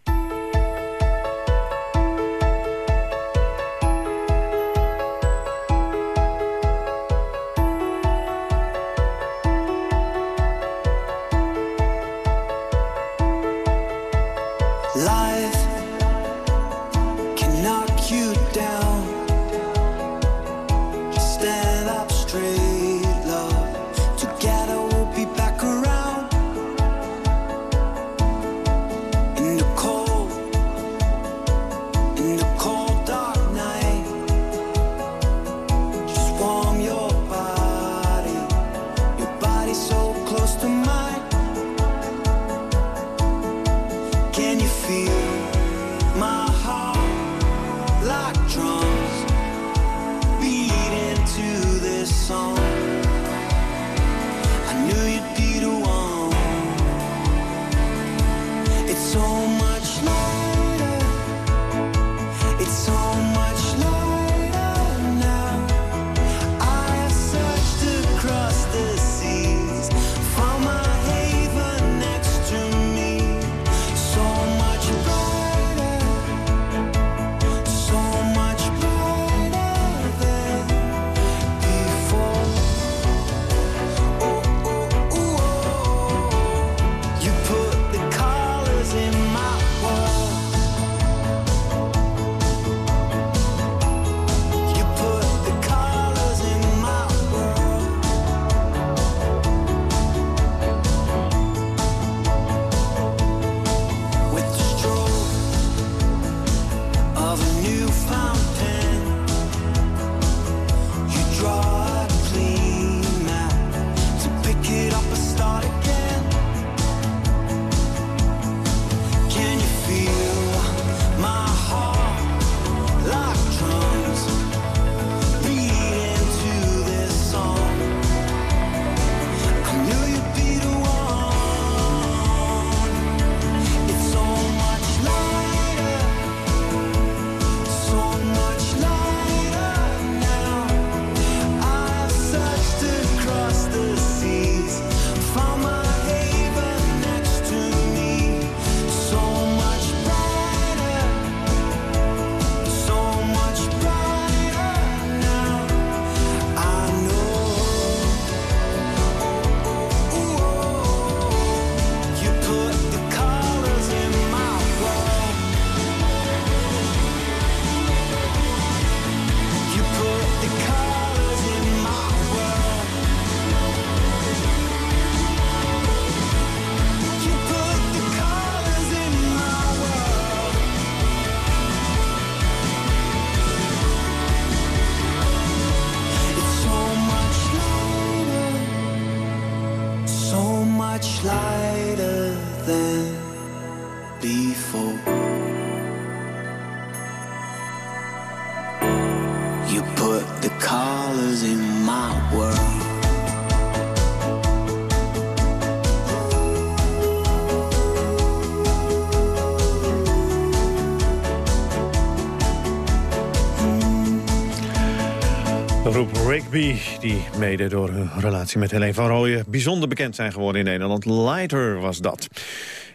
Die mede door hun relatie met Helene van Rooyen... bijzonder bekend zijn geworden in Nederland. Lighter was dat.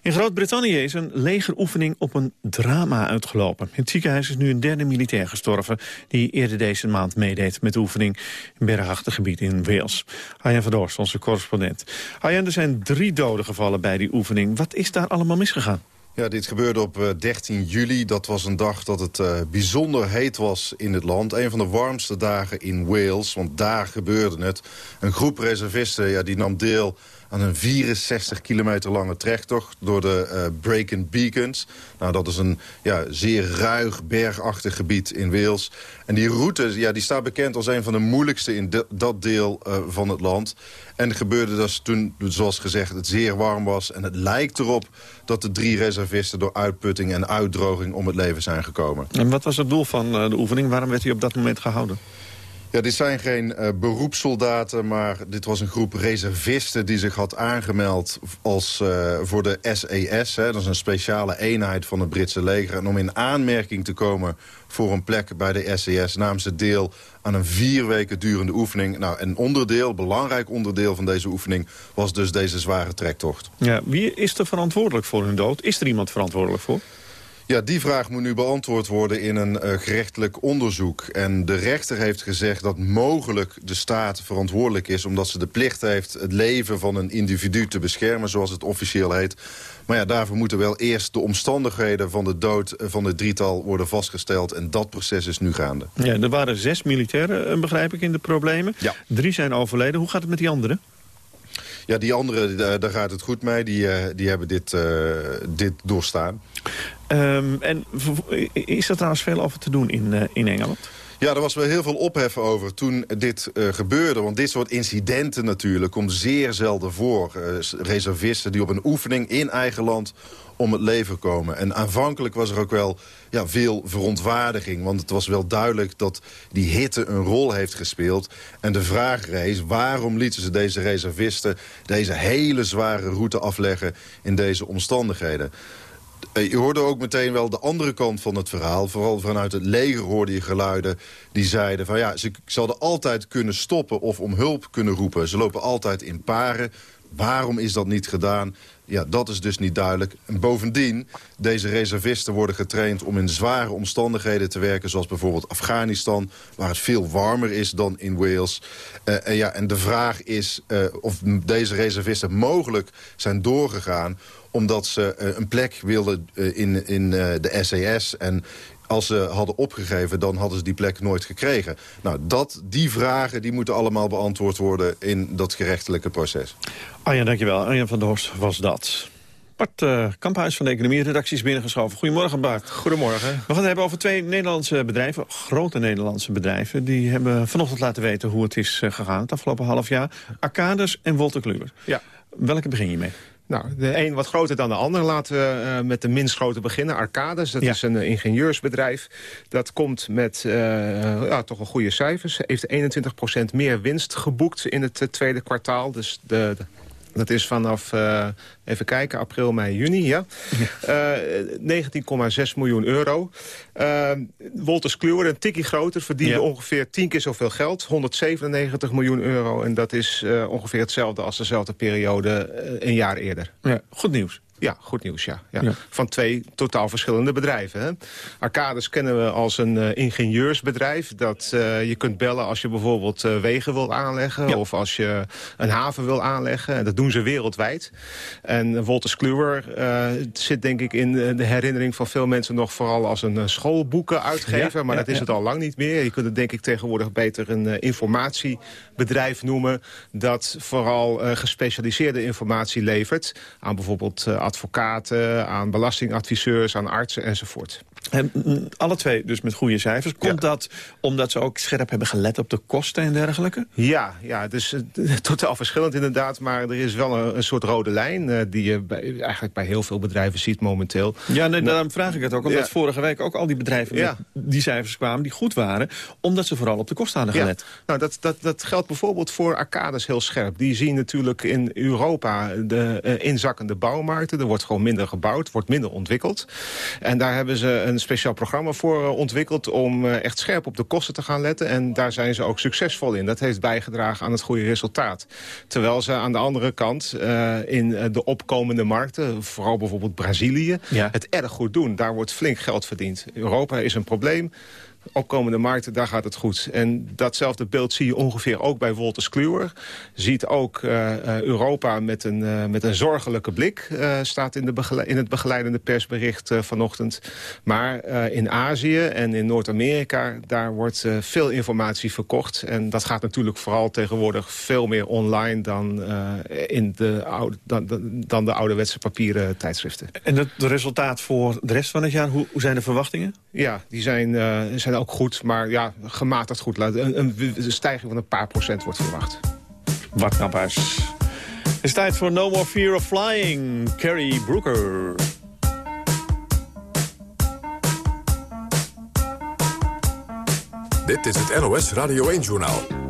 In Groot-Brittannië is een legeroefening op een drama uitgelopen. In het ziekenhuis is nu een derde militair gestorven... die eerder deze maand meedeed met de oefening... in bergachtig gebied in Wales. Arjen van onze correspondent. Arjen, er zijn drie doden gevallen bij die oefening. Wat is daar allemaal misgegaan? Ja, dit gebeurde op 13 eh, juli. Dat was een dag dat het uh, bijzonder heet was in het land. Een van de warmste dagen in Wales, want daar gebeurde het. Een groep reservisten ja, die nam deel aan een 64 kilometer lange trektocht door de uh, Beacons. Nou, dat is een ja, zeer ruig, bergachtig gebied in Wales. En die route ja, die staat bekend als een van de moeilijkste in dat deel uh, van het land. En gebeurde dus toen, zoals gezegd, het zeer warm was. En het lijkt erop dat de drie reservisten door uitputting en uitdroging om het leven zijn gekomen. En wat was het doel van uh, de oefening? Waarom werd hij op dat moment gehouden? Ja, dit zijn geen uh, beroepssoldaten, maar dit was een groep reservisten... die zich had aangemeld als, uh, voor de SES. Hè, dat is een speciale eenheid van het Britse leger. En om in aanmerking te komen voor een plek bij de SES... namen ze deel aan een vier weken durende oefening. Nou, een onderdeel, belangrijk onderdeel van deze oefening... was dus deze zware trektocht. Ja, wie is er verantwoordelijk voor hun dood? Is er iemand verantwoordelijk voor? Ja, die vraag moet nu beantwoord worden in een uh, gerechtelijk onderzoek. En de rechter heeft gezegd dat mogelijk de staat verantwoordelijk is... omdat ze de plicht heeft het leven van een individu te beschermen, zoals het officieel heet. Maar ja, daarvoor moeten wel eerst de omstandigheden van de dood van het drietal worden vastgesteld. En dat proces is nu gaande. Ja, er waren zes militairen, begrijp ik, in de problemen. Ja. Drie zijn overleden. Hoe gaat het met die anderen? Ja, die anderen, daar gaat het goed mee. Die, die hebben dit, uh, dit doorstaan. Um, en is er trouwens veel over te doen in, uh, in Engeland? Ja, er was wel heel veel ophef over toen dit uh, gebeurde. Want dit soort incidenten natuurlijk komt zeer zelden voor. Uh, reservisten die op een oefening in eigen land om het leven komen. En aanvankelijk was er ook wel ja, veel verontwaardiging. Want het was wel duidelijk dat die hitte een rol heeft gespeeld. En de vraag rees, waarom lieten ze deze reservisten... deze hele zware route afleggen in deze omstandigheden? Je hoorde ook meteen wel de andere kant van het verhaal. Vooral vanuit het leger hoorde je geluiden die zeiden van ja, ze zouden altijd kunnen stoppen of om hulp kunnen roepen. Ze lopen altijd in paren. Waarom is dat niet gedaan? Ja, dat is dus niet duidelijk. En bovendien, deze reservisten worden getraind om in zware omstandigheden te werken... zoals bijvoorbeeld Afghanistan, waar het veel warmer is dan in Wales. Uh, en, ja, en de vraag is uh, of deze reservisten mogelijk zijn doorgegaan omdat ze uh, een plek wilden in, in de SAS. En als ze hadden opgegeven, dan hadden ze die plek nooit gekregen. Nou, dat, die vragen die moeten allemaal beantwoord worden in dat gerechtelijke proces. Arjan, dankjewel. Arjan van der Horst was dat. Bart uh, Kamphuis van de Economie-redactie is binnengeschoven. Goedemorgen, Bart. Goedemorgen. We gaan het hebben over twee Nederlandse bedrijven, grote Nederlandse bedrijven. Die hebben vanochtend laten weten hoe het is gegaan het afgelopen half jaar. Arcades en Wolter Kluwer. Ja. Welke begin je mee? Nou, de een wat groter dan de ander. Laten we uh, met de minst grote beginnen. Arcades, dat Ja. is een uh, ingenieursbedrijf. Dat komt met uh, ja, toch wel goede cijfers. Heeft 21% meer winst geboekt in het tweede kwartaal. Dus de, de- dat is vanaf, uh, even kijken, april, mei, juni, ja. Uh, 19,6 miljoen euro. Uh, Wolters Kluwer, een tikkie groter, verdiende Ja. ongeveer 10 keer zoveel geld. 197 miljoen euro. En dat is ongeveer hetzelfde als dezelfde periode een jaar eerder. Ja, goed nieuws. Ja, goed nieuws, ja. ja. Ja. Van twee totaal verschillende bedrijven. Hè. Arcades kennen we als een eh, ingenieursbedrijf. Dat eh, je kunt bellen als je bijvoorbeeld eh, wegen wil aanleggen... of als je een haven wil aanleggen. En dat doen ze wereldwijd. En Wolters Kluwer zit denk ik in de herinnering van veel mensen... nog vooral als een schoolboekenuitgever. Maar dat is het al lang niet meer. Je kunt het denk ik tegenwoordig beter een informatiebedrijf noemen... dat vooral gespecialiseerde informatie levert... aan bijvoorbeeld advocaten, aan belastingadviseurs, aan artsen enzovoort. En mm, alle twee dus met goede cijfers. Komt dat omdat ze ook scherp hebben gelet op de kosten en dergelijke? Ja, ja dus uh, totaal verschillend inderdaad. Maar er is wel een, een soort rode lijn uh, die je bij, eigenlijk bij heel veel bedrijven ziet momenteel. Ja, nee, daarom vraag ik het ook. Omdat ja. vorige week ook al die bedrijven ja. die cijfers kwamen die goed waren. Omdat ze vooral op de kosten hadden gelet. Nou, dat, dat, dat geldt bijvoorbeeld voor arcades heel scherp. Die zien natuurlijk in Europa de uh, inzakkende bouwmarkten. Er wordt gewoon minder gebouwd, wordt minder ontwikkeld. En daar hebben ze een speciaal programma voor uh, ontwikkeld... om uh, echt scherp op de kosten te gaan letten. En daar zijn ze ook succesvol in. Dat heeft bijgedragen aan het goede resultaat. Terwijl ze aan de andere kant uh, in de opkomende markten... vooral bijvoorbeeld Brazilië, ja. het erg goed doen. Daar wordt flink geld verdiend. Europa is een probleem opkomende markten, daar gaat het goed. En datzelfde beeld zie je ongeveer ook bij Wolters Kluwer. Ziet ook uh, Europa met een, uh, met een zorgelijke blik, uh, staat in, de in het begeleidende persbericht vanochtend. Maar in Azië en in Noord-Amerika, daar wordt veel informatie verkocht. En dat gaat natuurlijk vooral tegenwoordig veel meer online dan, in de, oude, dan, dan de ouderwetse papieren tijdschriften. En het resultaat voor de rest van het jaar, hoe, hoe zijn de verwachtingen? Ja, die zijn, zijn ook goed, maar ja, gematigd goed. Een, een, een stijging van een paar procent wordt verwacht. Wat knaphuis. Het is tijd voor No More Fear of Flying. Carrie Brooker. Dit is het NOS Radio 1-journaal.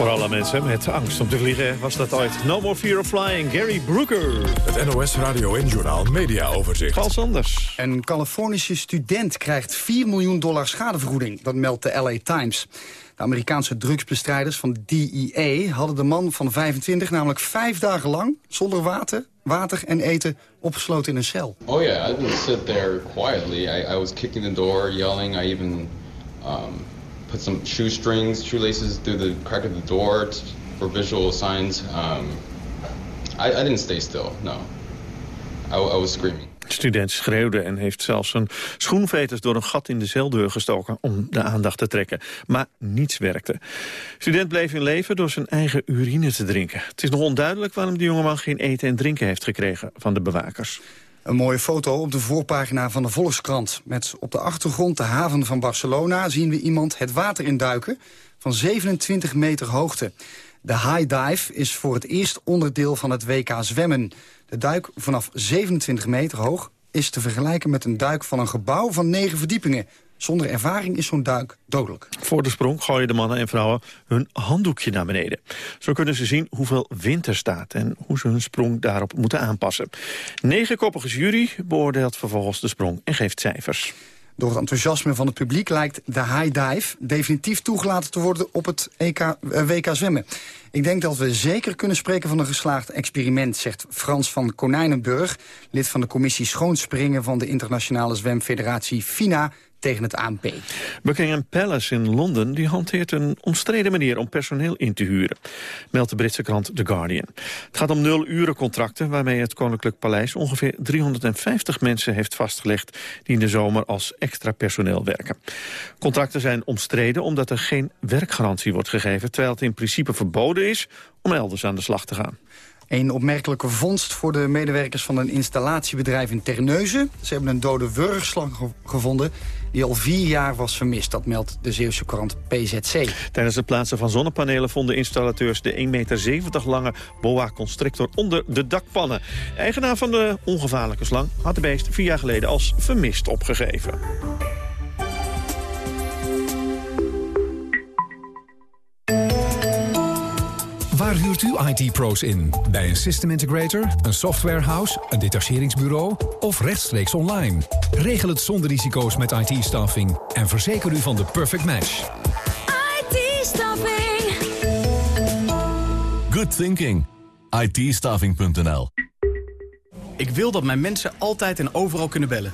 Voor alle mensen met angst om te vliegen was dat ooit. No More Fear of Flying, Gary Brooker. Het NOS Radio en Journaal Media Overzicht. Vals anders. Een Californische student krijgt 4 miljoen dollar schadevergoeding. Dat meldt de LA Times. De Amerikaanse drugsbestrijders van DEA hadden de man van 25 namelijk vijf dagen lang... zonder water, water en eten opgesloten in een cel. Oh yeah, I didn't sit there quietly. I, I was kicking the door, yelling. I even um, put some shoestrings, shoelaces through the crack of the door for visual signs. Um, I, I didn't stay still, no. I, I was screaming. De student schreeuwde en heeft zelfs zijn schoenveters door een gat in de celdeur gestoken om de aandacht te trekken. Maar niets werkte. De student bleef in leven door zijn eigen urine te drinken. Het is nog onduidelijk waarom de jongeman geen eten en drinken heeft gekregen van de bewakers. Een mooie foto op de voorpagina van de Volkskrant. Met op de achtergrond de haven van Barcelona zien we iemand het water induiken van 27 meter hoogte. De high dive is voor het eerst onderdeel van het WK zwemmen. De duik vanaf 27 meter hoog is te vergelijken met een duik van een gebouw van 9 verdiepingen. Zonder ervaring is zo'n duik dodelijk. Voor de sprong gooien de mannen en vrouwen hun handdoekje naar beneden. Zo kunnen ze zien hoeveel wind er staat en hoe ze hun sprong daarop moeten aanpassen. Negenkoppige jury beoordeelt vervolgens de sprong en geeft cijfers. Door het enthousiasme van het publiek lijkt de high dive definitief toegelaten te worden op het EK, eh, WK zwemmen. Ik denk dat we zeker kunnen spreken van een geslaagd experiment, zegt Frans van Konijnenburg, lid van de commissie Schoonspringen van de internationale zwemfederatie FINA tegen het ANP. Buckingham Palace in Londen die hanteert een omstreden manier om personeel in te huren, meldt de Britse krant The Guardian. Het gaat om nul-uren-contracten waarmee het Koninklijk Paleis ongeveer 350 mensen heeft vastgelegd die in de zomer als extra personeel werken. Contracten zijn omstreden omdat er geen werkgarantie wordt gegeven, terwijl het in principe verboden is om elders aan de slag te gaan. Een opmerkelijke vondst voor de medewerkers van een installatiebedrijf in Terneuzen. Ze hebben een dode wurgslang ge gevonden die al vier jaar was vermist. Dat meldt de Zeeuwse krant PZC. Tijdens het plaatsen van zonnepanelen vonden installateurs de 1,70 meter lange boa constrictor onder de dakpannen. Eigenaar van de ongevaarlijke slang had de beest vier jaar geleden als vermist opgegeven. Waar huurt u IT-pro's in? Bij een system integrator, een softwarehouse, een detacheringsbureau of rechtstreeks online? Regel het zonder risico's met IT-staffing en verzeker u van de perfect match. IT-staffing. Good thinking. IT-staffing.nl Ik wil dat mijn mensen altijd en overal kunnen bellen.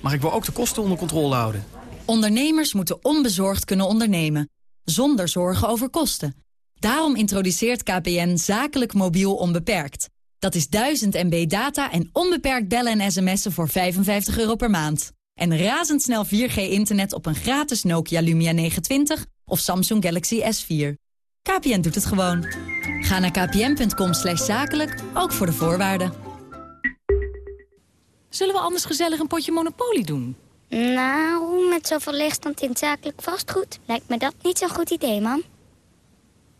Maar ik wil ook de kosten onder controle houden. Ondernemers moeten onbezorgd kunnen ondernemen. Zonder zorgen over kosten. Daarom introduceert KPN zakelijk mobiel onbeperkt. Dat is 1000 MB data en onbeperkt bellen en sms'en voor 55 euro per maand. En razendsnel 4G-internet op een gratis Nokia Lumia 920 of Samsung Galaxy S4. KPN doet het gewoon. Ga naar kpn.com zakelijk, ook voor de voorwaarden. Zullen we anders gezellig een potje Monopoly doen? Nou, met zoveel leegstand in zakelijk vastgoed lijkt me dat niet zo'n goed idee, man.